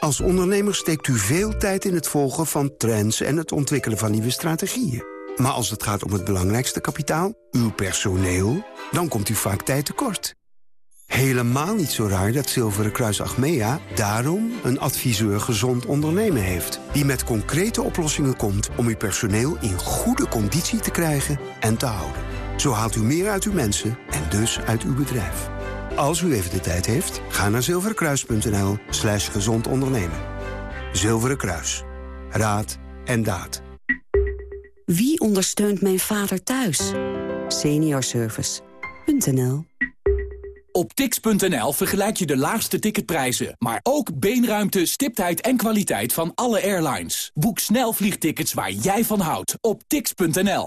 S44: Als ondernemer steekt u veel tijd in het volgen van trends... en het ontwikkelen van nieuwe strategieën. Maar als het gaat om het belangrijkste kapitaal, uw personeel... dan komt u vaak tijd tekort. Helemaal niet zo raar dat Zilveren Kruis Achmea daarom een adviseur gezond ondernemen heeft. Die met concrete oplossingen komt om uw personeel in goede conditie te krijgen en te houden. Zo haalt u meer uit uw mensen en dus uit uw bedrijf. Als u even de tijd heeft, ga naar zilverenkruis.nl slash gezond ondernemen. Zilveren Kruis. Raad en daad.
S45: Wie ondersteunt mijn vader thuis? Seniorservice.nl
S46: Op tix.nl vergelijk je de laagste ticketprijzen, maar ook beenruimte, stiptheid en kwaliteit van alle airlines. Boek snel vliegtickets waar jij van houdt op tix.nl.